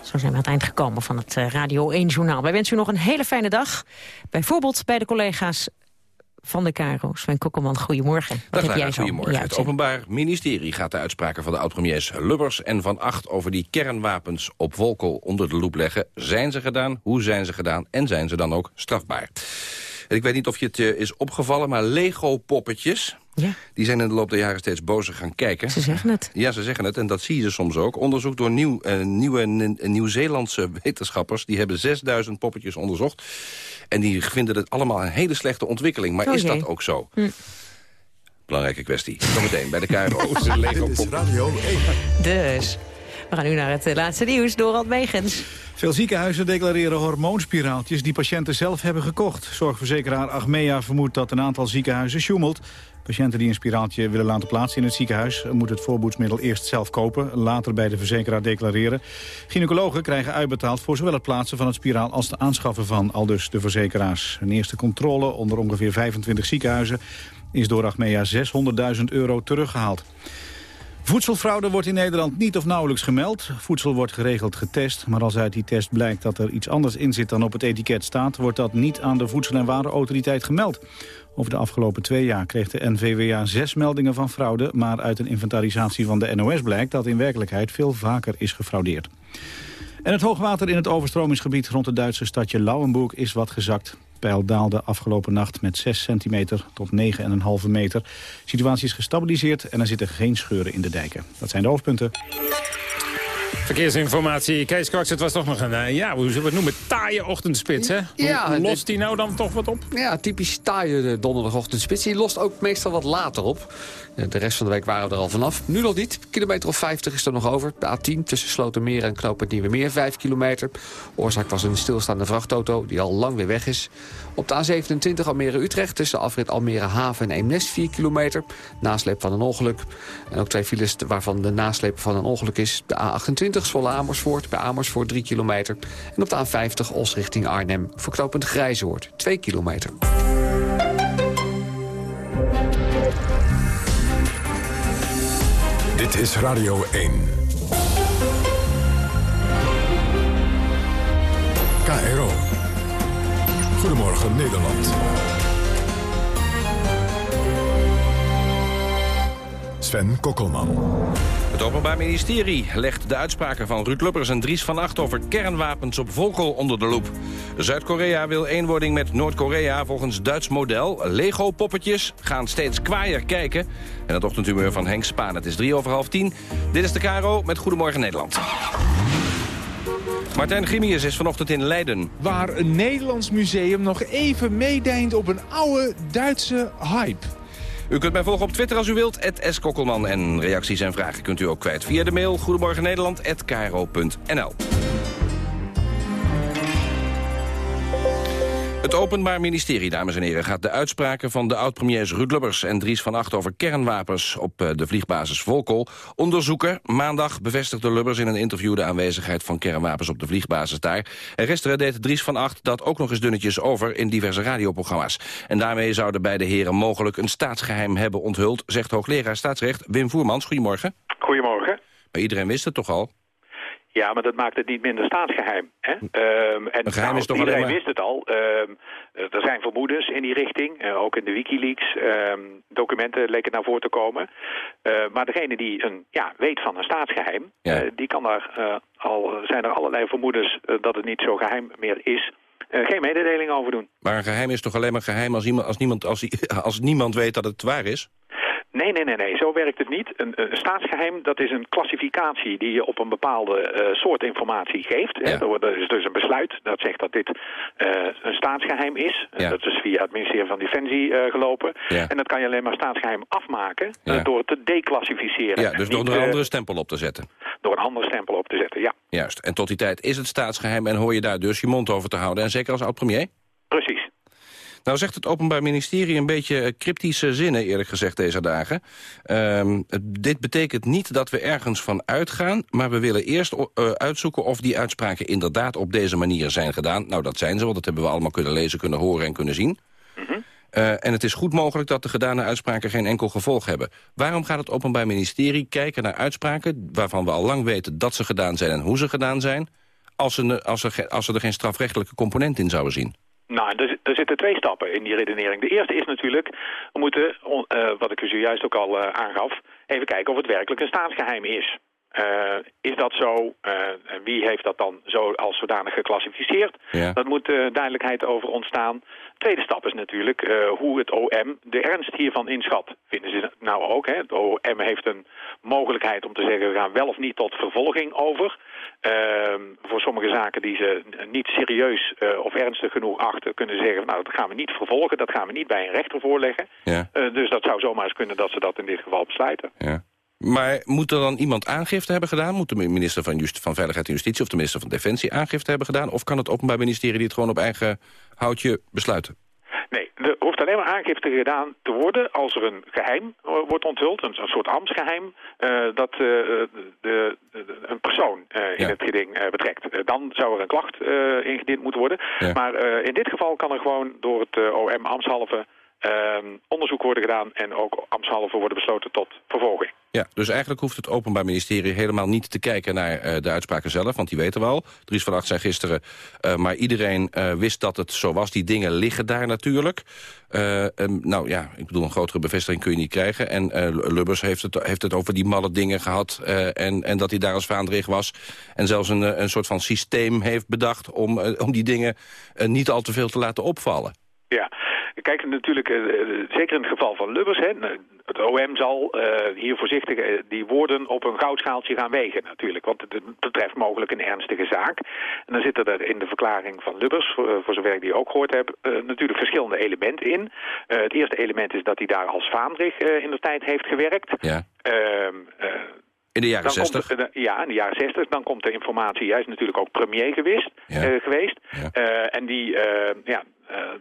Zo zijn we aan het eind gekomen van het eh, Radio 1-journaal. Wij wensen u nog een hele fijne dag. Bijvoorbeeld bij de collega's van de Caro. Sven Kokkelman, goedemorgen. Wat Dag heb Lara, jij zo? goedemorgen. Het? Openbaar Ministerie gaat de uitspraken van de oud-premiers Lubbers en Van Acht over die kernwapens op Volkel onder de loep leggen. Zijn ze gedaan? Hoe zijn ze gedaan? En zijn ze dan ook strafbaar? En ik weet niet of je het eh, is opgevallen, maar Lego-poppetjes... die zijn in de loop der jaren steeds bozer gaan kijken. Ze zeggen het. Ja, ze zeggen het en dat zie je soms ook. Onderzoek door nieuw, eh, nieuwe Nieuw-Zeelandse [LAUGHS] wetenschappers... die hebben 6000 poppetjes onderzocht. En die vinden het allemaal een hele slechte ontwikkeling. Maar Oh is jee. dat ook zo? Hm. Belangrijke kwestie. Zometeen bij de KRO. [LAUGHS] Dit is Radio 1. Dus, we gaan nu naar het eh, laatste nieuws. Dorald Megens. Veel ziekenhuizen declareren hormoonspiraaltjes die patiënten zelf hebben gekocht. Zorgverzekeraar Achmea vermoedt dat een aantal ziekenhuizen sjoemelt. Patiënten die een spiraaltje willen laten plaatsen in het ziekenhuis... moeten het voorboedsmiddel eerst zelf kopen, later bij de verzekeraar declareren. Gynaecologen krijgen uitbetaald voor zowel het plaatsen van het spiraal... als de aanschaffen van, al dus de verzekeraars. Een eerste controle onder ongeveer 25 ziekenhuizen... is door Achmea 600.000 euro teruggehaald. Voedselfraude wordt in Nederland niet of nauwelijks gemeld. Voedsel wordt geregeld getest, maar als uit die test blijkt dat er iets anders in zit dan op het etiket staat, wordt dat niet aan de Voedsel- en Warenautoriteit gemeld. Over de afgelopen twee jaar kreeg de NVWA zes meldingen van fraude, maar uit een inventarisatie van de NOS blijkt dat in werkelijkheid veel vaker is gefraudeerd. En het hoogwater in het overstromingsgebied rond het Duitse stadje Lauenburg is wat gezakt. Peil daalde afgelopen nacht met 6 centimeter tot 9,5 meter. Situatie is gestabiliseerd en er zitten geen scheuren in de dijken. Dat zijn de hoofdpunten. Verkeersinformatie. Kees Kwaks, het was toch nog een, eh, ja, hoe zullen we het noemen, taaie ochtendspits, hè? Ja, Hoe lost die nou dan toch wat op? Ja, typisch taaie eh, donderdagochtendspits. Die lost ook meestal wat later op. Eh, De rest van de week waren we er al vanaf. Nu nog niet. Kilometer of 50 is er nog over. De A10 tussen Slotermeer en Knoop het Nieuwe Meer, 5 kilometer. Oorzaak was een stilstaande vrachtauto die al lang weer weg is. Op de A27 Almere-Utrecht tussen afrit Almere Haven en Eemnes, 4 kilometer. Nasleep van een ongeluk. En ook twee files waarvan de nasleep van een ongeluk is. De A28 Zwolle Amersfoort, bij Amersfoort 3 kilometer. En op de A50 Os richting Arnhem, verknopend Grijzoord, 2 kilometer. Dit is Radio 1. KRO. Goedemorgen Nederland. Sven Kokkelman. Het Openbaar Ministerie legt de uitspraken van Ruud Lubbers en Dries van Acht over kernwapens op Volkel onder de loep. Zuid-Korea wil eenwording met Noord-Korea volgens Duits model. Lego-poppetjes gaan steeds kwaaier kijken. En het ochtendhumeur van Henk Spaan. Het is drie over half tien. Dit is de Caro met Goedemorgen Nederland. Martijn Grimius is vanochtend in Leiden. Waar een Nederlands museum nog even meedijnt op een oude Duitse hype. U kunt mij volgen op Twitter als u wilt, @skokkelman En reacties en vragen kunt u ook kwijt via de mail Goedemorgen Het Openbaar Ministerie, dames en heren, gaat de uitspraken van de oud-premiers Ruud Lubbers en Dries van Acht over kernwapens op eh, de vliegbasis Volkel onderzoeken. Maandag bevestigde Lubbers in een interview de aanwezigheid van kernwapens op de vliegbasis daar. En gisteren deed Dries van Acht dat ook nog eens dunnetjes over in diverse radioprogramma's. En daarmee zouden beide heren mogelijk een staatsgeheim hebben onthuld, zegt hoogleraar staatsrecht Wim Voermans. Goedemorgen. Goedemorgen. Maar iedereen wist het toch al? Ja, maar dat maakt het niet minder staatsgeheim. Hè? Ehm, en geheim is toch iedereen maar- wist het al. Ehm, eh, er zijn vermoedens in die richting. eh, ook in de Wikileaks. ehm, documenten leken naar voren te komen. Eh, maar degene die een, ja, weet van een staatsgeheim... eh, die kan daar al, zijn er allerlei vermoedens dat het niet zo geheim meer is... geen mededeling over doen. Maar een geheim is toch alleen maar geheim als, iemand, als, niemand, als, [LAUGHS] als niemand weet dat het waar is? Nee, nee, nee, nee, zo werkt het niet. Een, een staatsgeheim, dat is een klassificatie die je op een bepaalde eh, soort informatie geeft. Hè. Er er is dus een besluit dat zegt dat dit eh, een staatsgeheim is. Dat is via het ministerie van Defensie eh, gelopen. Ja. En dat kan je alleen maar staatsgeheim afmaken door het te declassificeren. Ja, dus door Niet, een andere stempel op te zetten. door een andere stempel op te zetten, ja. Juist. En tot die tijd is het staatsgeheim en hoor je daar dus je mond over te houden. En zeker als oud-premier? Precies. Nou zegt het Openbaar Ministerie een beetje eh, cryptische zinnen, eerlijk gezegd, deze dagen. Ehm, dit betekent niet dat we ergens van uitgaan... maar we willen eerst eh, uitzoeken of die uitspraken inderdaad op deze manier zijn gedaan. Nou, dat zijn ze, want dat hebben we allemaal kunnen lezen, kunnen horen en kunnen zien. Eh, en het is goed mogelijk dat de gedane uitspraken geen enkel gevolg hebben. Waarom gaat het Openbaar Ministerie kijken naar uitspraken... waarvan we al lang weten dat ze gedaan zijn en hoe ze gedaan zijn... als ze, als ze, als ze er geen strafrechtelijke component in zouden zien? Nou, er, er zitten twee stappen in die redenering. De eerste is natuurlijk, we moeten, eh, wat ik u zojuist ook al eh, aangaf, even kijken of het werkelijk een staatsgeheim is. Eh, is dat zo? En wie heeft dat dan zo als zodanig geclassificeerd? Ja. Dat moet eh, duidelijkheid over ontstaan. Tweede stap is natuurlijk hoe het OM de ernst hiervan inschat. Vinden ze nou ook, hè? Het OM heeft een mogelijkheid om te zeggen... we gaan wel of niet tot vervolging over. Ehm, voor sommige zaken die ze niet serieus of ernstig genoeg achten... kunnen ze zeggen, nou, dat gaan we niet vervolgen. Dat gaan we niet bij een rechter voorleggen. Ja. Dus dat zou zomaar eens kunnen dat ze dat in dit geval besluiten. Ja. Maar moet er dan iemand aangifte hebben gedaan? Moet de minister van, Just van Veiligheid en Justitie of de minister van Defensie aangifte hebben gedaan? Of kan het Openbaar Ministerie dit gewoon op eigen houtje besluiten? Nee, er hoeft alleen maar aangifte gedaan te worden als er een geheim eh, wordt onthuld, een, een soort ambtsgeheim, eh, dat eh, de, een persoon in het geding betrekt. Dan zou er een klacht ingediend moeten worden. Maar in dit geval kan er gewoon door het OM ambtshalve ehm, onderzoek worden gedaan en ook ambtshalve worden besloten tot vervolging. Ja, dus eigenlijk hoeft het Openbaar Ministerie helemaal niet te kijken naar eh, de uitspraken zelf, want die weten we al. Dries van Acht zei gisteren, eh, maar iedereen eh, wist dat het zo was. Die dingen liggen daar natuurlijk. Eh, ehm, nou ja, ik bedoel, een grotere bevestiging kun je niet krijgen. En Lubbers heeft het, heeft het over die malle dingen gehad eh, en, en dat hij daar als vaandrig was. En zelfs een, een soort van systeem heeft bedacht om, om die dingen niet al te veel te laten opvallen. Ja, kijk, natuurlijk, eh, eh, zeker in het geval van Lubbers, hè, het OM zal eh, hier voorzichtig die woorden op een goudschaaltje gaan wegen natuurlijk, want het betreft mogelijk een ernstige zaak. En dan zitten er in de verklaring van Lubbers, voor, voor zover ik die ook gehoord heb, natuurlijk verschillende elementen in. Het eerste element is dat hij daar als vaandrig in de tijd heeft gewerkt. Ja. Ehm, eh, In de jaren dan 60? Komt, de- ja, in de jaren 60. Dan komt de informatie. Hij is natuurlijk ook premier geweest. eh, geweest. Eh, en die, eh, ja,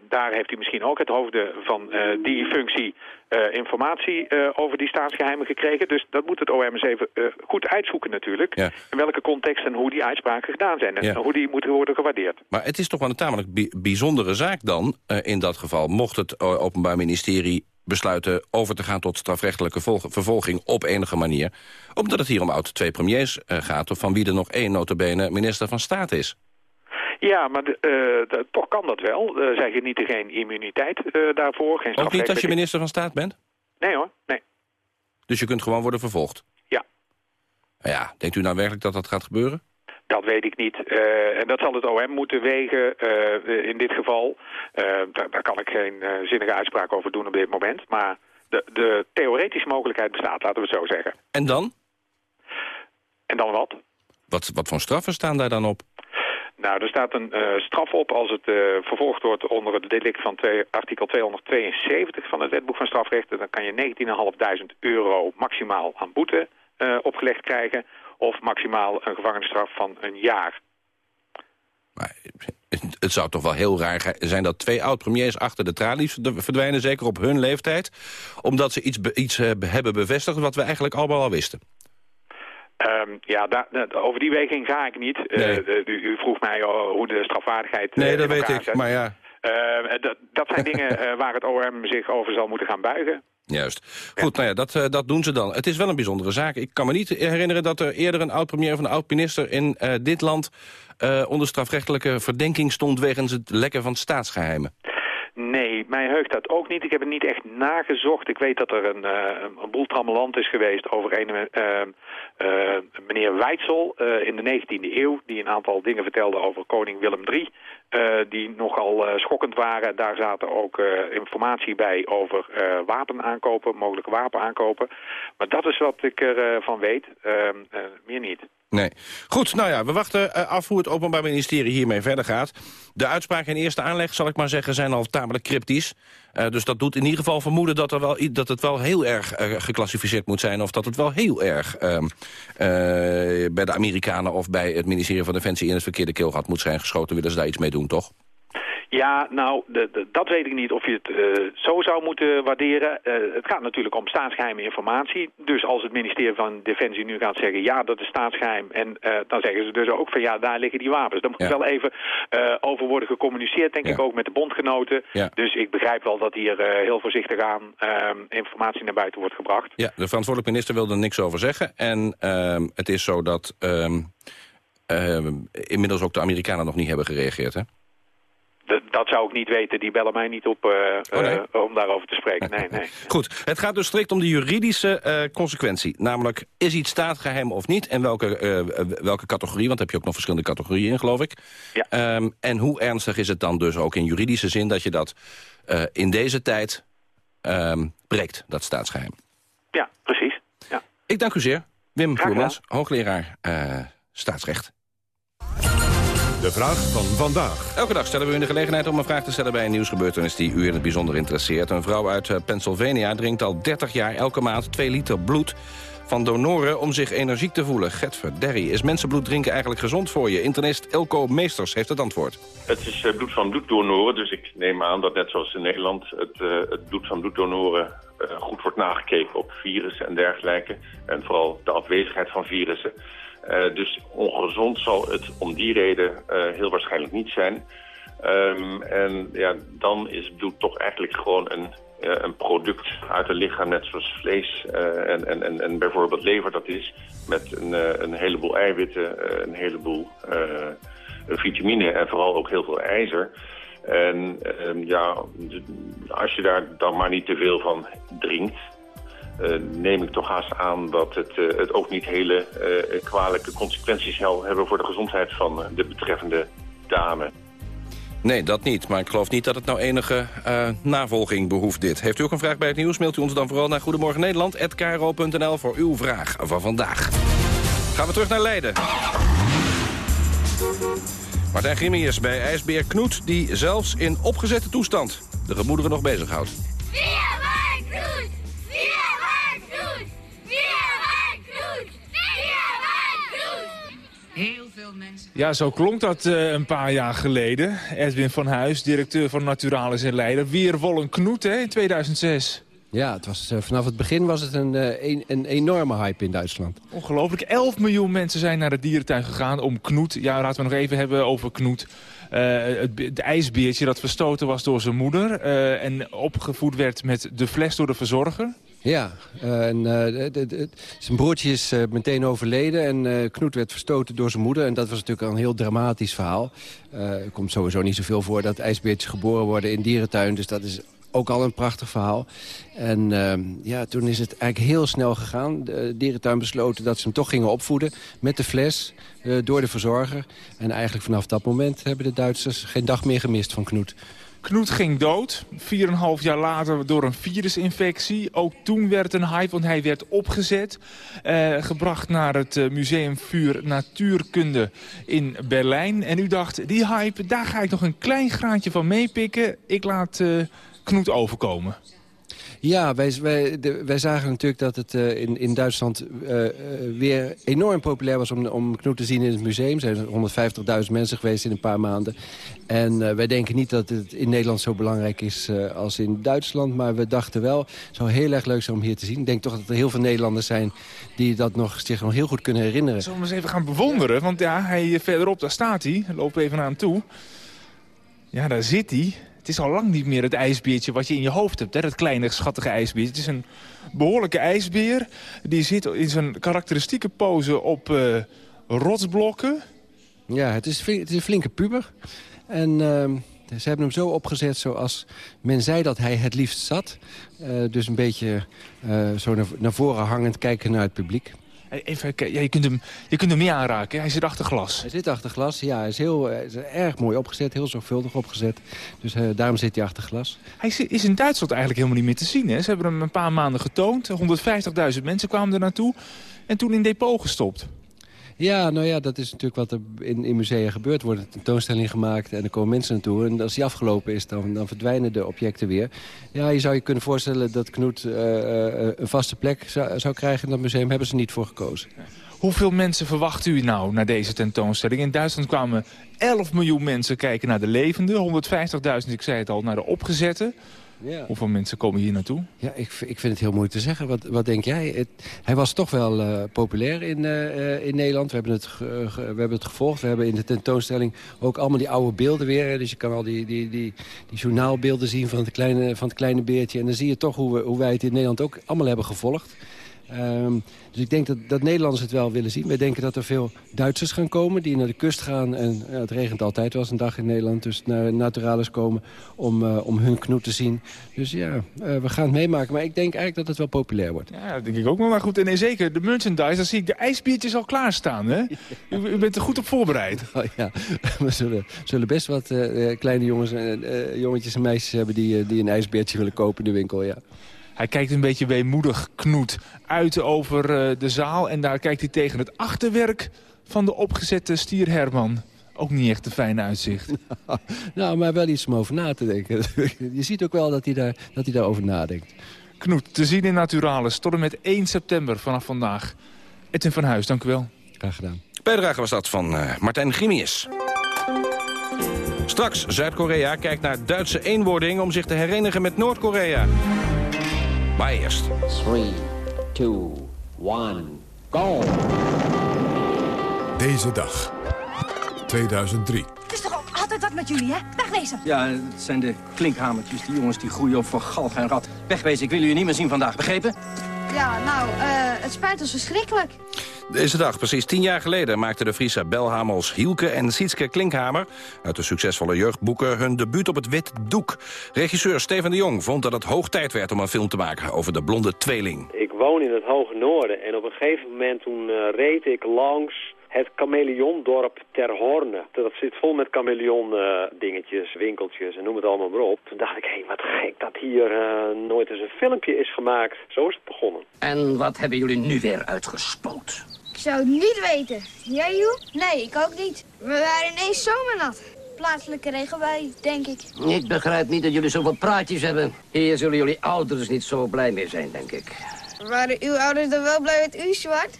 daar heeft hij misschien ook het hoofde van die functie informatie over die staatsgeheimen gekregen. Dus dat moet het OM eens even goed uitzoeken natuurlijk. In welke context en hoe die uitspraken gedaan zijn. En hoe die moeten worden gewaardeerd. Maar het is toch wel een tamelijk bi- bijzondere zaak dan, in dat geval... mocht het Openbaar Ministerie besluiten over te gaan tot strafrechtelijke volg- vervolging op enige manier. Omdat het hier om oud twee premiers eh, gaat, of van wie er nog één notabene minister van Staat is. Ja, maar de, eh, de- toch kan dat wel. Eh, zij genieten geen immuniteit daarvoor. Geen Ook niet als je minister van Staat bent? Nee hoor, nee. Dus je kunt gewoon worden vervolgd? Ja. Nou ja, denkt u nou werkelijk dat dat gaat gebeuren? Dat weet ik niet. Eh, en dat zal het OM moeten wegen eh, in dit geval. Eh, daar, daar kan ik geen zinnige uitspraak over doen op dit moment. Maar de, de theoretische mogelijkheid bestaat, laten we het zo zeggen. En dan? En dan wat? Wat, wat voor straffen staan daar dan op? Nou, er staat een straf op als het vervolgd wordt onder het delict van twee, artikel 272 van het wetboek van strafrechten. Dan kan je 19.500 euro maximaal aan boete opgelegd krijgen. Of maximaal een gevangenisstraf van een jaar. Het zou toch wel heel raar zijn dat twee oud-premiers achter de tralies verdwijnen, zeker op hun leeftijd, omdat ze iets, be- iets eh, be- hebben bevestigd wat we eigenlijk allemaal al wisten. Ehm, ja, over die weging ga ik niet. Eh, u, u vroeg mij oh, hoe de strafvaardigheid... eh, Nee, dat weet ik, maar ja. Eh, dat, dat zijn [LAUGHS] dingen waar het OM zich over zal moeten gaan buigen. Juist. Goed, nou ja, dat, eh, dat doen ze dan. Het is wel een bijzondere zaak. Ik kan me niet herinneren dat er eerder een oud-premier of een oud-minister in eh, dit land eh, onder strafrechtelijke verdenking stond wegens het lekken van staatsgeheimen. Nee, mij heugt dat ook niet. Ik heb het niet echt nagezocht. Ik weet dat er een, eh, een boel trammeland is geweest over een eh, meneer Weitzel in de 19e eeuw... die een aantal dingen vertelde over koning Willem III... die nogal schokkend waren. Daar zaten ook informatie bij over wapenaankopen, mogelijke wapenaankopen. Maar dat is wat ik ervan van weet, Ehm, eh, meer niet. Nee. Goed, nou ja, we wachten eh, af hoe het Openbaar Ministerie hiermee verder gaat. De uitspraken in eerste aanleg, zal ik maar zeggen, zijn al tamelijk cryptisch. Eh, dus dat doet in ieder geval vermoeden dat, er wel, dat het wel heel erg eh, geclassificeerd moet zijn... of dat het wel heel erg ehm, eh, bij de Amerikanen of bij het ministerie van Defensie... in het verkeerde keelgat moet zijn geschoten. Willen ze daar iets mee doen, toch? Ja, nou, de, de- dat weet ik niet of je het eh, zo zou moeten waarderen. Eh, het gaat natuurlijk om staatsgeheime informatie. Dus als het ministerie van Defensie nu gaat zeggen... ja, dat is staatsgeheim. En eh, dan zeggen ze dus ook van ja, daar liggen die wapens. Daar moet Ja. wel even over worden gecommuniceerd, denk ik, ook met de bondgenoten. Ja. Dus ik begrijp wel dat hier heel voorzichtig aan ehm, informatie naar buiten wordt gebracht. Ja, de verantwoordelijk minister wilde er niks over zeggen. En ehm, het is zo dat ehm, inmiddels ook de Amerikanen nog niet hebben gereageerd, hè? Dat zou ik niet weten. Die bellen mij niet op eh, eh, om daarover te spreken. Nee, nee. [LAUGHS] Goed, het gaat dus strikt om de juridische eh, consequentie. Namelijk, is iets staatsgeheim of niet? En welke, welke categorie? Want daar heb je ook nog verschillende categorieën in, geloof ik. Ehm, en hoe ernstig is het dan dus ook in juridische zin... dat je dat in deze tijd ehm, breekt, dat staatsgeheim? Ja, precies. Ja. Ik dank u zeer. Wim Voermans, hoogleraar staatsrecht. De vraag van vandaag. Elke dag stellen we u de gelegenheid om een vraag te stellen bij een nieuwsgebeurtenis die u in het bijzonder interesseert. Een vrouw uit eh, Pennsylvania drinkt al 30 jaar elke maand 2 liter bloed van donoren om zich energiek te voelen. Getverderrie, is mensenbloed drinken eigenlijk gezond voor je? Internist Elko Meesters heeft het antwoord. Het is eh, bloed van bloeddonoren, dus ik neem aan dat net zoals in Nederland het, eh, het bloed van bloeddonoren eh, goed wordt nagekeken op virussen en dergelijke. En vooral de afwezigheid van virussen. Eh, dus ongezond zal het om die reden eh, heel waarschijnlijk niet zijn. Ehm, en ja, dan is bloed toch eigenlijk gewoon een, eh, een product uit het lichaam, net zoals vlees en, en, en, en bijvoorbeeld lever dat is, met een, een heleboel eiwitten, een heleboel vitamine en vooral ook heel veel ijzer. En ehm, ja, als je daar dan maar niet te veel van drinkt, neem ik toch haast aan dat het, eh, het ook niet hele eh, kwalijke consequenties zal hebben voor de gezondheid van eh, de betreffende dame. Nee, dat niet. Maar ik geloof niet dat het nou enige eh, navolging behoeft dit. Heeft u ook een vraag bij het nieuws? Mailt u ons dan vooral naar Goedemorgen Nederland@kro.nl voor uw vraag van vandaag. Gaan we terug naar Leiden. Martijn Grimius bij IJsbeer Knoet... die zelfs in opgezette toestand de gemoederen nog bezighoudt. Heel veel mensen. Ja, zo klonk dat eh, een paar jaar geleden. Edwin van Huis, directeur van Naturalis in Leiden. Weer Wollen Knoet, hè, in 2006. Ja, het was, eh, vanaf het begin was het een, eh, een, een enorme hype in Duitsland. Ongelooflijk, 11 miljoen mensen zijn naar de dierentuin gegaan om Knoet. Ja, laten we nog even hebben over Knoet. Eh, het, het ijsbeertje dat verstoten was door zijn moeder... eh, en opgevoed werd met de fles door de verzorger. Ja, eh, en, eh, zijn broertje is eh, meteen overleden en Knoet werd verstoten door zijn moeder. En dat was natuurlijk een heel dramatisch verhaal. Er komt sowieso niet zoveel voor dat ijsbeertjes geboren worden in dierentuin. Dus dat is ook al een prachtig verhaal. En ehm, ja, toen is het eigenlijk heel snel gegaan. De dierentuin besloten dat ze hem toch gingen opvoeden met de fles door de verzorger. En eigenlijk vanaf dat moment hebben de Duitsers geen dag meer gemist van Knoet. Knoet ging dood, 4,5 jaar later door een virusinfectie. Ook toen werd een hype, want hij werd opgezet. eh, gebracht naar het eh, Museum Vuur Natuurkunde in Berlijn. En u dacht, die hype, daar ga ik nog een klein graantje van meepikken. Ik laat eh, Knoet overkomen. Ja, wij, wij, wij zagen natuurlijk dat het eh, in, in Duitsland eh, eh, weer enorm populair was om, om Knoet te zien in het museum. Er zijn 150.000 mensen geweest in een paar maanden. En wij denken niet dat het in Nederland zo belangrijk is als in Duitsland. Maar we dachten wel, het zou heel erg leuk zijn om hier te zien. Ik denk toch dat er heel veel Nederlanders zijn die dat nog, zich nog heel goed kunnen herinneren. Zullen we eens even gaan bewonderen? Want ja, hij, verderop, daar staat hij. Loop even naar hem toe. Ja, daar zit hij. Het is al lang niet meer het ijsbeertje wat je in je hoofd hebt. Hè? Dat kleine, schattige ijsbeertje. Het is een behoorlijke ijsbeer. Die zit in zijn karakteristieke pose op eh, rotsblokken. Ja, het is, een flinke puber. En ehm, ze hebben hem zo opgezet zoals men zei dat hij het liefst zat. Eh, dus een beetje eh, zo naar voren hangend kijken naar het publiek. Even, ja, je, kunt hem, je kunt hem niet aanraken. hè? Hij zit achter glas. Hij zit achter glas, ja. Hij is, heel, is erg mooi opgezet, heel zorgvuldig opgezet. Dus eh, daarom zit hij achter glas. Hij is in Duitsland eigenlijk helemaal niet meer te zien. Hè? Ze hebben hem een paar maanden getoond. 150.000 mensen kwamen er naartoe. En toen in depot gestopt. Ja, nou ja, dat is natuurlijk wat er in, in musea gebeurt. Wordt een tentoonstelling gemaakt en er komen mensen naartoe. En als die afgelopen is, dan, dan verdwijnen de objecten weer. Ja, je zou je kunnen voorstellen dat Knoet eh, eh, een vaste plek zou, zou krijgen in dat museum. Hebben ze niet voor gekozen. Hoeveel mensen verwacht u nou naar deze tentoonstelling? In Duitsland kwamen 11 miljoen mensen kijken naar de levende. 150.000, ik zei het al, naar de opgezette. Ja. Hoeveel mensen komen hier naartoe? Ja, ik, ik vind het heel moeilijk te zeggen. Wat, wat denk jij? Het, hij was toch wel eh, populair in, eh, eh, in Nederland. We hebben, het we hebben het gevolgd. We hebben in de tentoonstelling ook allemaal die oude beelden weer. Dus je kan al die, die, die, die journaalbeelden zien van het, kleine, van het kleine beertje. En dan zie je toch hoe, we, hoe wij het in Nederland ook allemaal hebben gevolgd. Ehm, dus ik denk dat, dat Nederlanders het wel willen zien. Wij denken dat er veel Duitsers gaan komen die naar de kust gaan. En ja, het regent altijd wel eens een dag in Nederland. Dus naar Naturalis komen om, eh, om hun knoet te zien. Dus ja, eh, we gaan het meemaken. Maar ik denk eigenlijk dat het wel populair wordt. Ja, dat denk ik ook. Maar goed, en nee, zeker, de merchandise, daar zie ik de ijsbiertjes al klaarstaan, hè? [LAUGHS] U, u bent er goed op voorbereid. Oh, ja, [LAUGHS] we zullen, zullen best wat eh, kleine jongens, en jongetjes en meisjes hebben... Die, die een ijsbeertje willen kopen in de winkel, ja. Hij kijkt een beetje weemoedig, Knoet, uit over eh, de zaal. En daar kijkt hij tegen het achterwerk van de opgezette stier Herman. Ook niet echt een fijn uitzicht. [LAUGHS] nou, maar wel iets om over na te denken. [LAUGHS] Je ziet ook wel dat hij, daar, dat hij daarover nadenkt. Knoet, te zien in Naturalis, tot en met 1 september vanaf vandaag. Edwin van Huis, dank u wel. Graag gedaan. Bijdrage was dat van eh, Martijn Grimius. Straks, Zuid-Korea kijkt naar Duitse eenwording... om zich te herenigen met Noord-Korea. Maar eerst... 3, 2, 1, go! Deze dag. 2003. Het is toch ook altijd wat met jullie, hè? Wegwezen. Ja, het zijn de klinkhamertjes. Die jongens die groeien op voor galg en rat. Wegwezen, ik wil jullie niet meer zien vandaag. Begrepen? Ja, nou, eh, het spijt ons verschrikkelijk. Deze dag, precies tien jaar geleden, maakten de Friese belhamels Hielke en Sietske Klinkhamer... uit de succesvolle jeugdboeken hun debuut op het wit doek. Regisseur Steven de Jong vond dat het hoog tijd werd om een film te maken over de blonde tweeling. Ik woon in het Hoge Noorden en op een gegeven moment toen eh, reed ik langs het chameleondorp Ter Horne. Dat zit vol met chameleon eh, dingetjes, winkeltjes en noem het allemaal maar op. Toen dacht ik, hé, hey, wat gek dat hier eh, nooit eens een filmpje is gemaakt. Zo is het begonnen. En wat hebben jullie nu weer uitgespoot? Ik zou het niet weten. Jij, Joe? Nee, ik ook niet. We waren ineens zomernat. Plaatselijke regenbui, denk ik. Ik begrijp niet dat jullie zoveel praatjes hebben. Hier zullen jullie ouders niet zo blij mee zijn, denk ik. Waren uw ouders dan wel blij met u, Zwart?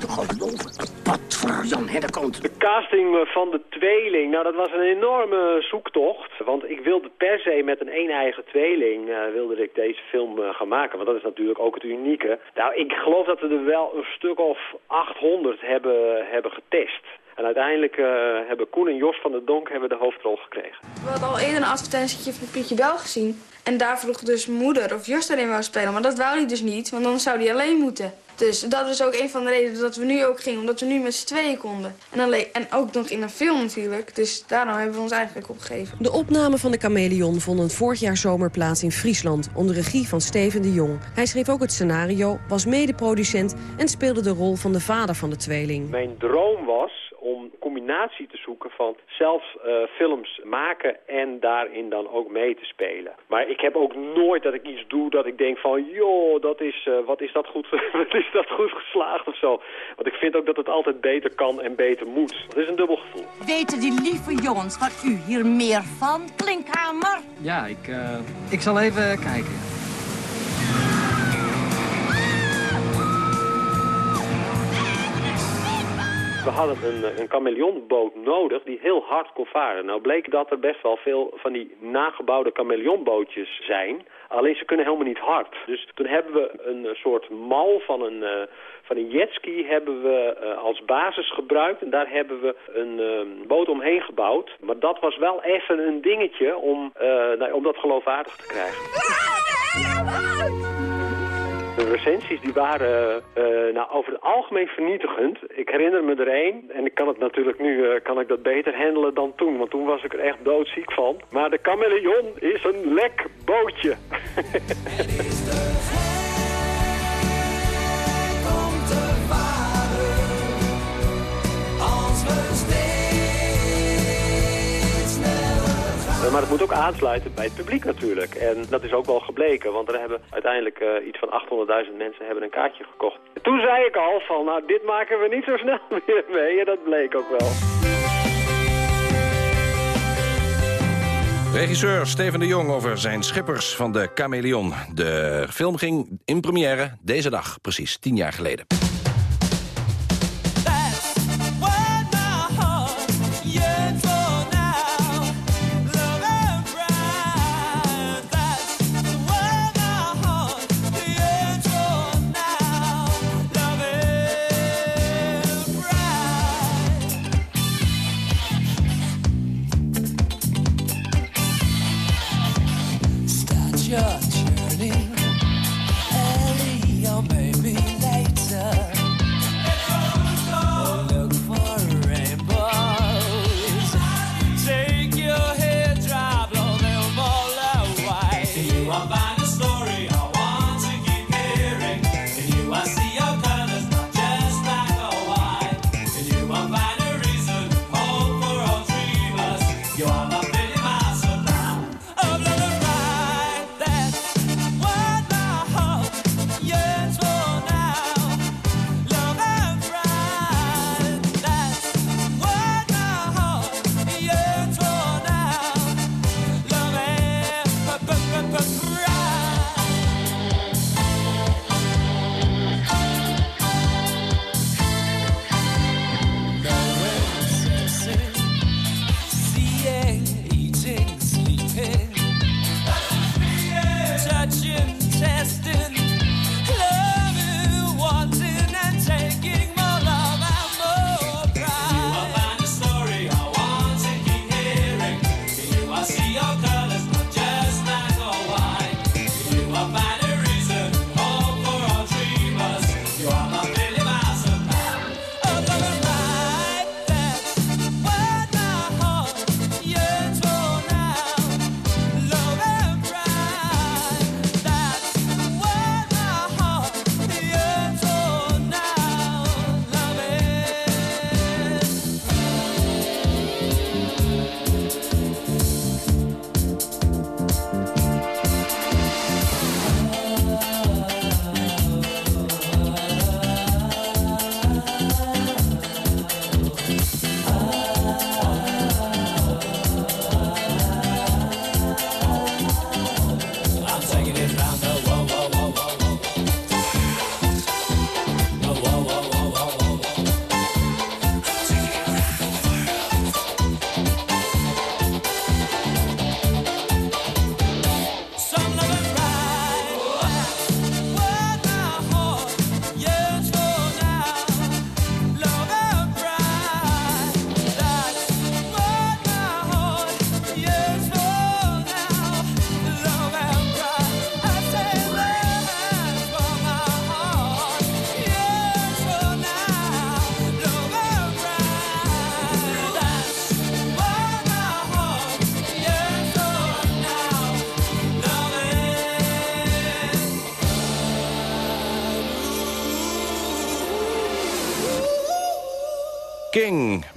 Toch geloven. Wat voor Jan Hedderkont. De casting van de tweeling, nou dat was een enorme zoektocht. Want ik wilde per se met een een-eigen tweeling eh, wilde ik deze film eh, gaan maken. Want dat is natuurlijk ook het unieke. Nou, ik geloof dat we er wel een stuk of 800 hebben, hebben getest. En uiteindelijk eh, hebben Koen en Jos van der Donk hebben de hoofdrol gekregen. We hadden al eerder een advertentietje van Pietje Bel gezien. En daar vroeg dus moeder of Jos erin wou spelen. Maar dat wou hij dus niet, want dan zou hij alleen moeten. Dus dat is ook een van de redenen dat we nu ook gingen. Omdat we nu met z'n tweeën konden. En, alleen, en ook nog in een film natuurlijk. Dus daarom hebben we ons eigenlijk opgegeven. De opname van de Chameleon vonden vorig jaar zomer plaats in Friesland... onder regie van Steven de Jong. Hij schreef ook het scenario, was medeproducent... en speelde de rol van de vader van de tweeling. Mijn droom was om een combinatie te zoeken van zelf eh, films maken en daarin dan ook mee te spelen. Maar ik heb ook nooit dat ik iets doe dat ik denk van, joh, dat is, eh, wat, is dat goed, [LAUGHS] wat is dat goed geslaagd of zo. Want ik vind ook dat het altijd beter kan en beter moet. Dat is een dubbel gevoel. Weten die lieve jongens van u hier meer van, Klinkhamer? Ja, ik, eh, ik zal even kijken. We hadden een, een chameleonboot nodig die heel hard kon varen. Nou bleek dat er best wel veel van die nagebouwde chameleonbootjes zijn. Alleen ze kunnen helemaal niet hard. Dus toen hebben we een eh, soort mal van een, eh, van een jetski hebben we eh, als basis gebruikt. En daar hebben we een eh, boot omheen gebouwd. Maar dat was wel even een dingetje om, eh, nou, om dat geloofwaardig te krijgen. De recensies die waren eh, nou, over het algemeen vernietigend. Ik herinner me er één. En ik kan het natuurlijk nu eh, kan ik dat beter handelen dan toen. Want toen was ik er echt doodziek van. Maar de chameleon is een lek bootje. [LAUGHS] maar het moet ook aansluiten bij het publiek natuurlijk. En dat is ook wel gebleken, want er hebben uiteindelijk uh, iets van 800.000 mensen hebben een kaartje gekocht. Toen zei ik al van, nou dit maken we niet zo snel [LAUGHS] meer mee. En dat bleek ook wel. Regisseur Steven de Jong over zijn schippers van de Chameleon. De film ging in première deze dag, precies tien jaar geleden.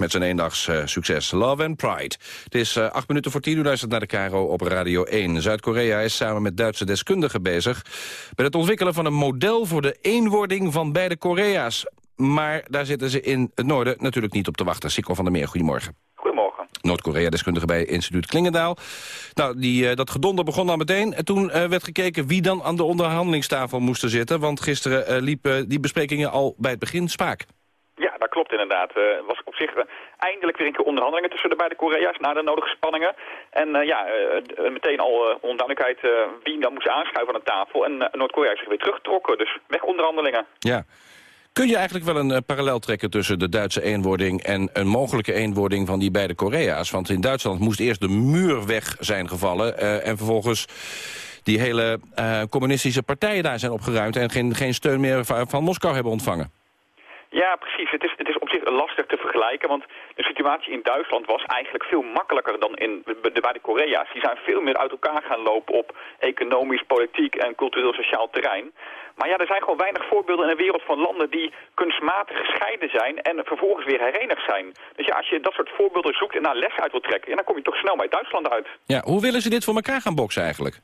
Met zijn eendags uh, succes Love and Pride. Het is uh, acht minuten voor tien, u luistert naar de Caro op Radio 1. Zuid-Korea is samen met Duitse deskundigen bezig... met het ontwikkelen van een model voor de eenwording van beide Korea's. Maar daar zitten ze in het noorden natuurlijk niet op te wachten. Sikko van der Meer, goedemorgen. Goedemorgen. Noord-Korea-deskundige bij instituut Klingendaal. Nou, die, uh, dat gedonder begon al meteen. En toen uh, werd gekeken wie dan aan de onderhandelingstafel moest zitten. Want gisteren uh, liepen die besprekingen al bij het begin spaak. Klopt inderdaad. Het uh, was op zich uh, eindelijk weer een keer onderhandelingen tussen de beide Korea's na de nodige spanningen. En uh, ja, meteen al onduidelijkheid wie dan moest aanschuiven aan de tafel. En Noord-Korea zich weer teruggetrokken, dus weg onderhandelingen. Ja. Kun je eigenlijk wel een parallel trekken tussen de Duitse eenwording... en een mogelijke eenwording van die beide Korea's? Want in Duitsland moest eerst de muur weg zijn gevallen... en vervolgens die hele communistische partijen daar zijn opgeruimd... en geen, geen steun meer van Moskou hebben ontvangen. Ja, precies. Het is, het is op zich lastig te vergelijken, want de situatie in Duitsland was eigenlijk veel makkelijker dan in de beide Korea's. Die zijn veel meer uit elkaar gaan lopen op economisch, politiek en cultureel-sociaal terrein. Maar ja, er zijn gewoon weinig voorbeelden in de wereld van landen die kunstmatig gescheiden zijn en vervolgens weer herenigd zijn. Dus ja, als je dat soort voorbeelden zoekt en daar les uit wil trekken, dan kom je toch snel bij Duitsland uit. Ja, hoe willen ze dit voor elkaar gaan boksen eigenlijk?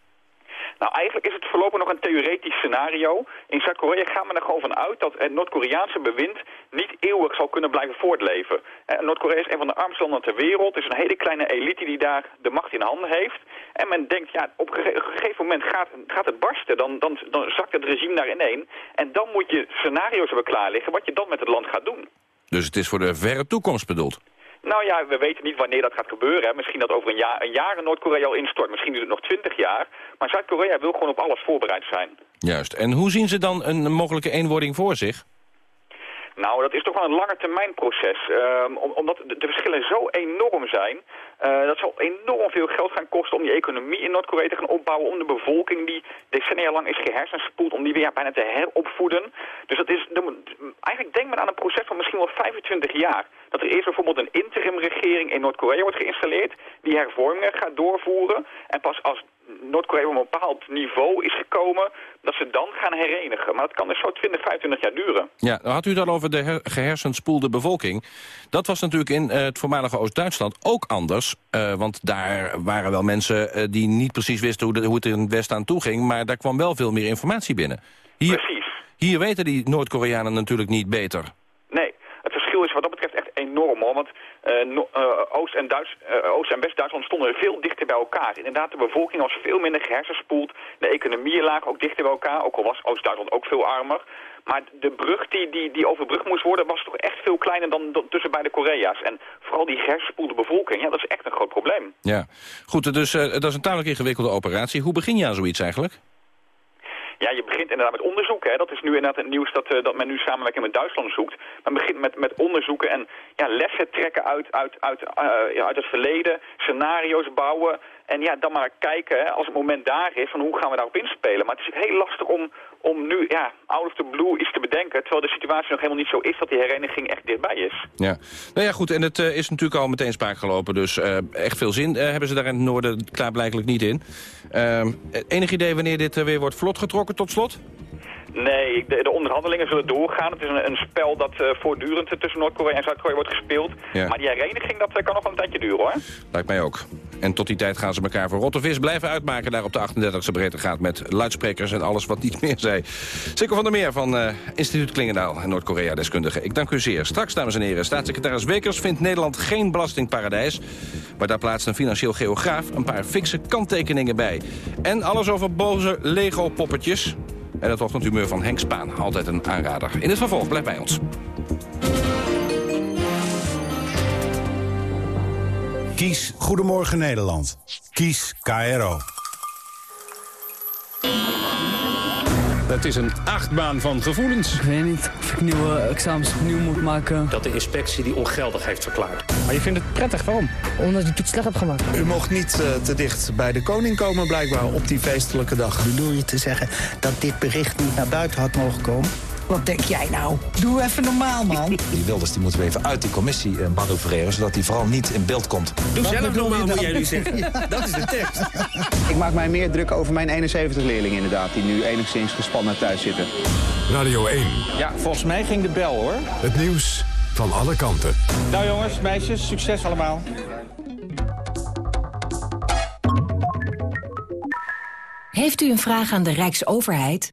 Nou, eigenlijk is het voorlopig nog een theoretisch scenario. In Zuid-Korea gaan we er gewoon van uit dat het Noord-Koreaanse bewind niet eeuwig zal kunnen blijven voortleven. Noord-Korea is een van de armste landen ter wereld. Het is een hele kleine elite die daar de macht in handen heeft. En men denkt, ja, op een gegeven moment gaat, gaat het barsten. Dan, dan, dan zakt het regime naar ineen. En dan moet je scenario's hebben klaar liggen wat je dan met het land gaat doen. Dus het is voor de verre toekomst bedoeld? Nou ja, we weten niet wanneer dat gaat gebeuren. Hè. Misschien dat over een jaar, een jaar Noord-Korea al instort. Misschien is het nog twintig jaar. Maar Zuid-Korea wil gewoon op alles voorbereid zijn. Juist. En hoe zien ze dan een mogelijke eenwording voor zich? Nou, dat is toch wel een lange termijn proces. Um, omdat de, verschillen zo enorm zijn. Uh, dat zal enorm veel geld gaan kosten om die economie in Noord-Korea te gaan opbouwen. Om de bevolking die decennia lang is gehersenspoeld, om die weer bijna te heropvoeden. Dus dat is, eigenlijk denkt men aan een proces van misschien wel 25 jaar. Dat er eerst bijvoorbeeld een interimregering in Noord-Korea wordt geïnstalleerd. Die hervormingen gaat doorvoeren. En pas als Noord-Korea op een bepaald niveau is gekomen, dat ze dan gaan herenigen. Maar dat kan dus zo 20, 25 jaar duren. Ja, dan had u het al over de gehersenspoelde bevolking. Dat was natuurlijk in uh, het voormalige Oost-Duitsland ook anders. Uh, want daar waren wel mensen uh, die niet precies wisten hoe, de, hoe het in het Westen aan toe ging. Maar daar kwam wel veel meer informatie binnen. Hier, Precies. Hier weten die Noord-Koreanen natuurlijk niet beter. Nee, het verschil is wat dat betreft echt enorm. Want no, uh, Oost- en, Oost en West-Duitsland stonden veel dichter bij elkaar. Inderdaad, de bevolking was veel minder gehersenspoeld. De economieën lagen ook dichter bij elkaar. Ook al was Oost-Duitsland ook veel armer. Maar de brug die, die, die overbrugd moest worden was toch echt veel kleiner dan, tussen beide Korea's. En vooral die gehersenspoelde bevolking, ja, dat is echt een groot probleem. Ja, goed, dus dat is een tamelijk ingewikkelde operatie. Hoe begin je aan zoiets eigenlijk? Ja, je begint inderdaad met onderzoek. Hè. Dat is nu inderdaad het nieuws dat, uh, dat men nu samenwerking met Duitsland zoekt. Men begint met, met onderzoeken en ja, lessen trekken uit, uit, uit, uh, ja, uit het verleden, scenario's bouwen. En ja, dan maar kijken als het moment daar is van hoe gaan we daarop inspelen. Maar het is heel lastig om, om nu ja, out of the blue iets te bedenken... terwijl de situatie nog helemaal niet zo is dat die hereniging echt dichtbij is. Ja, nou ja goed, en het uh, is natuurlijk al meteen spraak gelopen... dus uh, echt veel zin uh, hebben ze daar in het noorden klaarblijkelijk niet in. enig idee wanneer dit weer wordt vlot getrokken tot slot? Nee, de, de, onderhandelingen zullen doorgaan. Het is een, een spel dat uh, voortdurend tussen Noord-Korea en Zuid-Korea wordt gespeeld. Ja. Maar die hereniging, dat kan nog wel een tijdje duren, hoor. Lijkt mij ook. En tot die tijd gaan ze elkaar voor rottevis blijven uitmaken... daar op de 38e breedtegraad met luidsprekers en alles wat niet meer zei. Sikko van der Meer van uh, Instituut Klingendaal en Noord-Korea-deskundige. Ik dank u zeer. Straks, dames en heren, staatssecretaris Wekers vindt Nederland geen belastingparadijs. Maar daar plaatst een financieel geograaf een paar fikse kanttekeningen bij. En alles over boze Lego-poppetjes... En het ochtendhumeur van Henk Spaan, altijd een aanrader. In het vervolg, blijf bij ons. Kies Goedemorgen Nederland. Kies KRO. Het is een achtbaan van gevoelens. Ik weet niet of ik nieuwe examens opnieuw moet maken. Dat de inspectie die ongeldig heeft verklaard. Maar je vindt het prettig, waarom? Omdat ik toets slecht heb gemaakt. U mocht niet uh, te dicht bij de koning komen blijkbaar op die feestelijke dag. Bedoel je te zeggen dat dit bericht niet naar buiten had mogen komen? Wat denk jij nou? Doe even normaal, man. Die Wilders die moeten we even uit die commissie uh, manoeuvreren... zodat hij vooral niet in beeld komt. Doe Wat zelf normaal, moet jij nu zeggen. ja. [LAUGHS] Dat is de tekst. Ik maak mij meer druk over mijn 71-leerlingen inderdaad... die nu enigszins gespannen thuis zitten. Radio 1. Ja, volgens mij ging de bel, hoor. Het nieuws van alle kanten. Nou jongens, meisjes, succes allemaal. Heeft u een vraag aan de Rijksoverheid?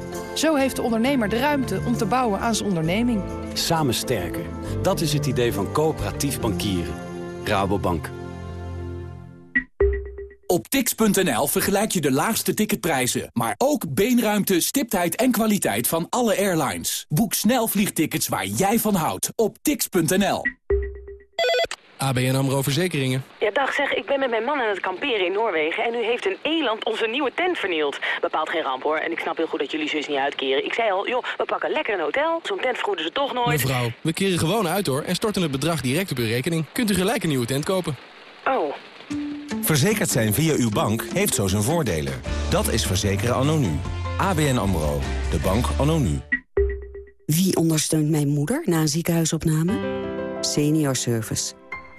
Zo heeft de ondernemer de ruimte om te bouwen aan zijn onderneming. Samen sterker. Dat is het idee van coöperatief bankieren. Rabobank. Op tix.nl vergelijk je de laagste ticketprijzen, maar ook beenruimte, stiptheid en kwaliteit van alle airlines. Boek snel vliegtickets waar jij van houdt op tix.nl. ABN AMRO Verzekeringen. Ja, dag zeg, ik ben met mijn man aan het kamperen in Noorwegen... en nu heeft een eland onze nieuwe tent vernield. Bepaalt geen ramp, hoor. En ik snap heel goed dat jullie zus niet uitkeren. Ik zei al, joh, we pakken lekker een hotel. Zo'n tent vergoeden ze toch nooit. Mevrouw, we keren gewoon uit, hoor. En storten het bedrag direct op uw rekening. Kunt u gelijk een nieuwe tent kopen. Oh. Verzekerd zijn via uw bank heeft zo zijn voordelen. Dat is verzekeren anno nu. ABN AMRO. De bank anno nu. Wie ondersteunt mijn moeder na een ziekenhuisopname?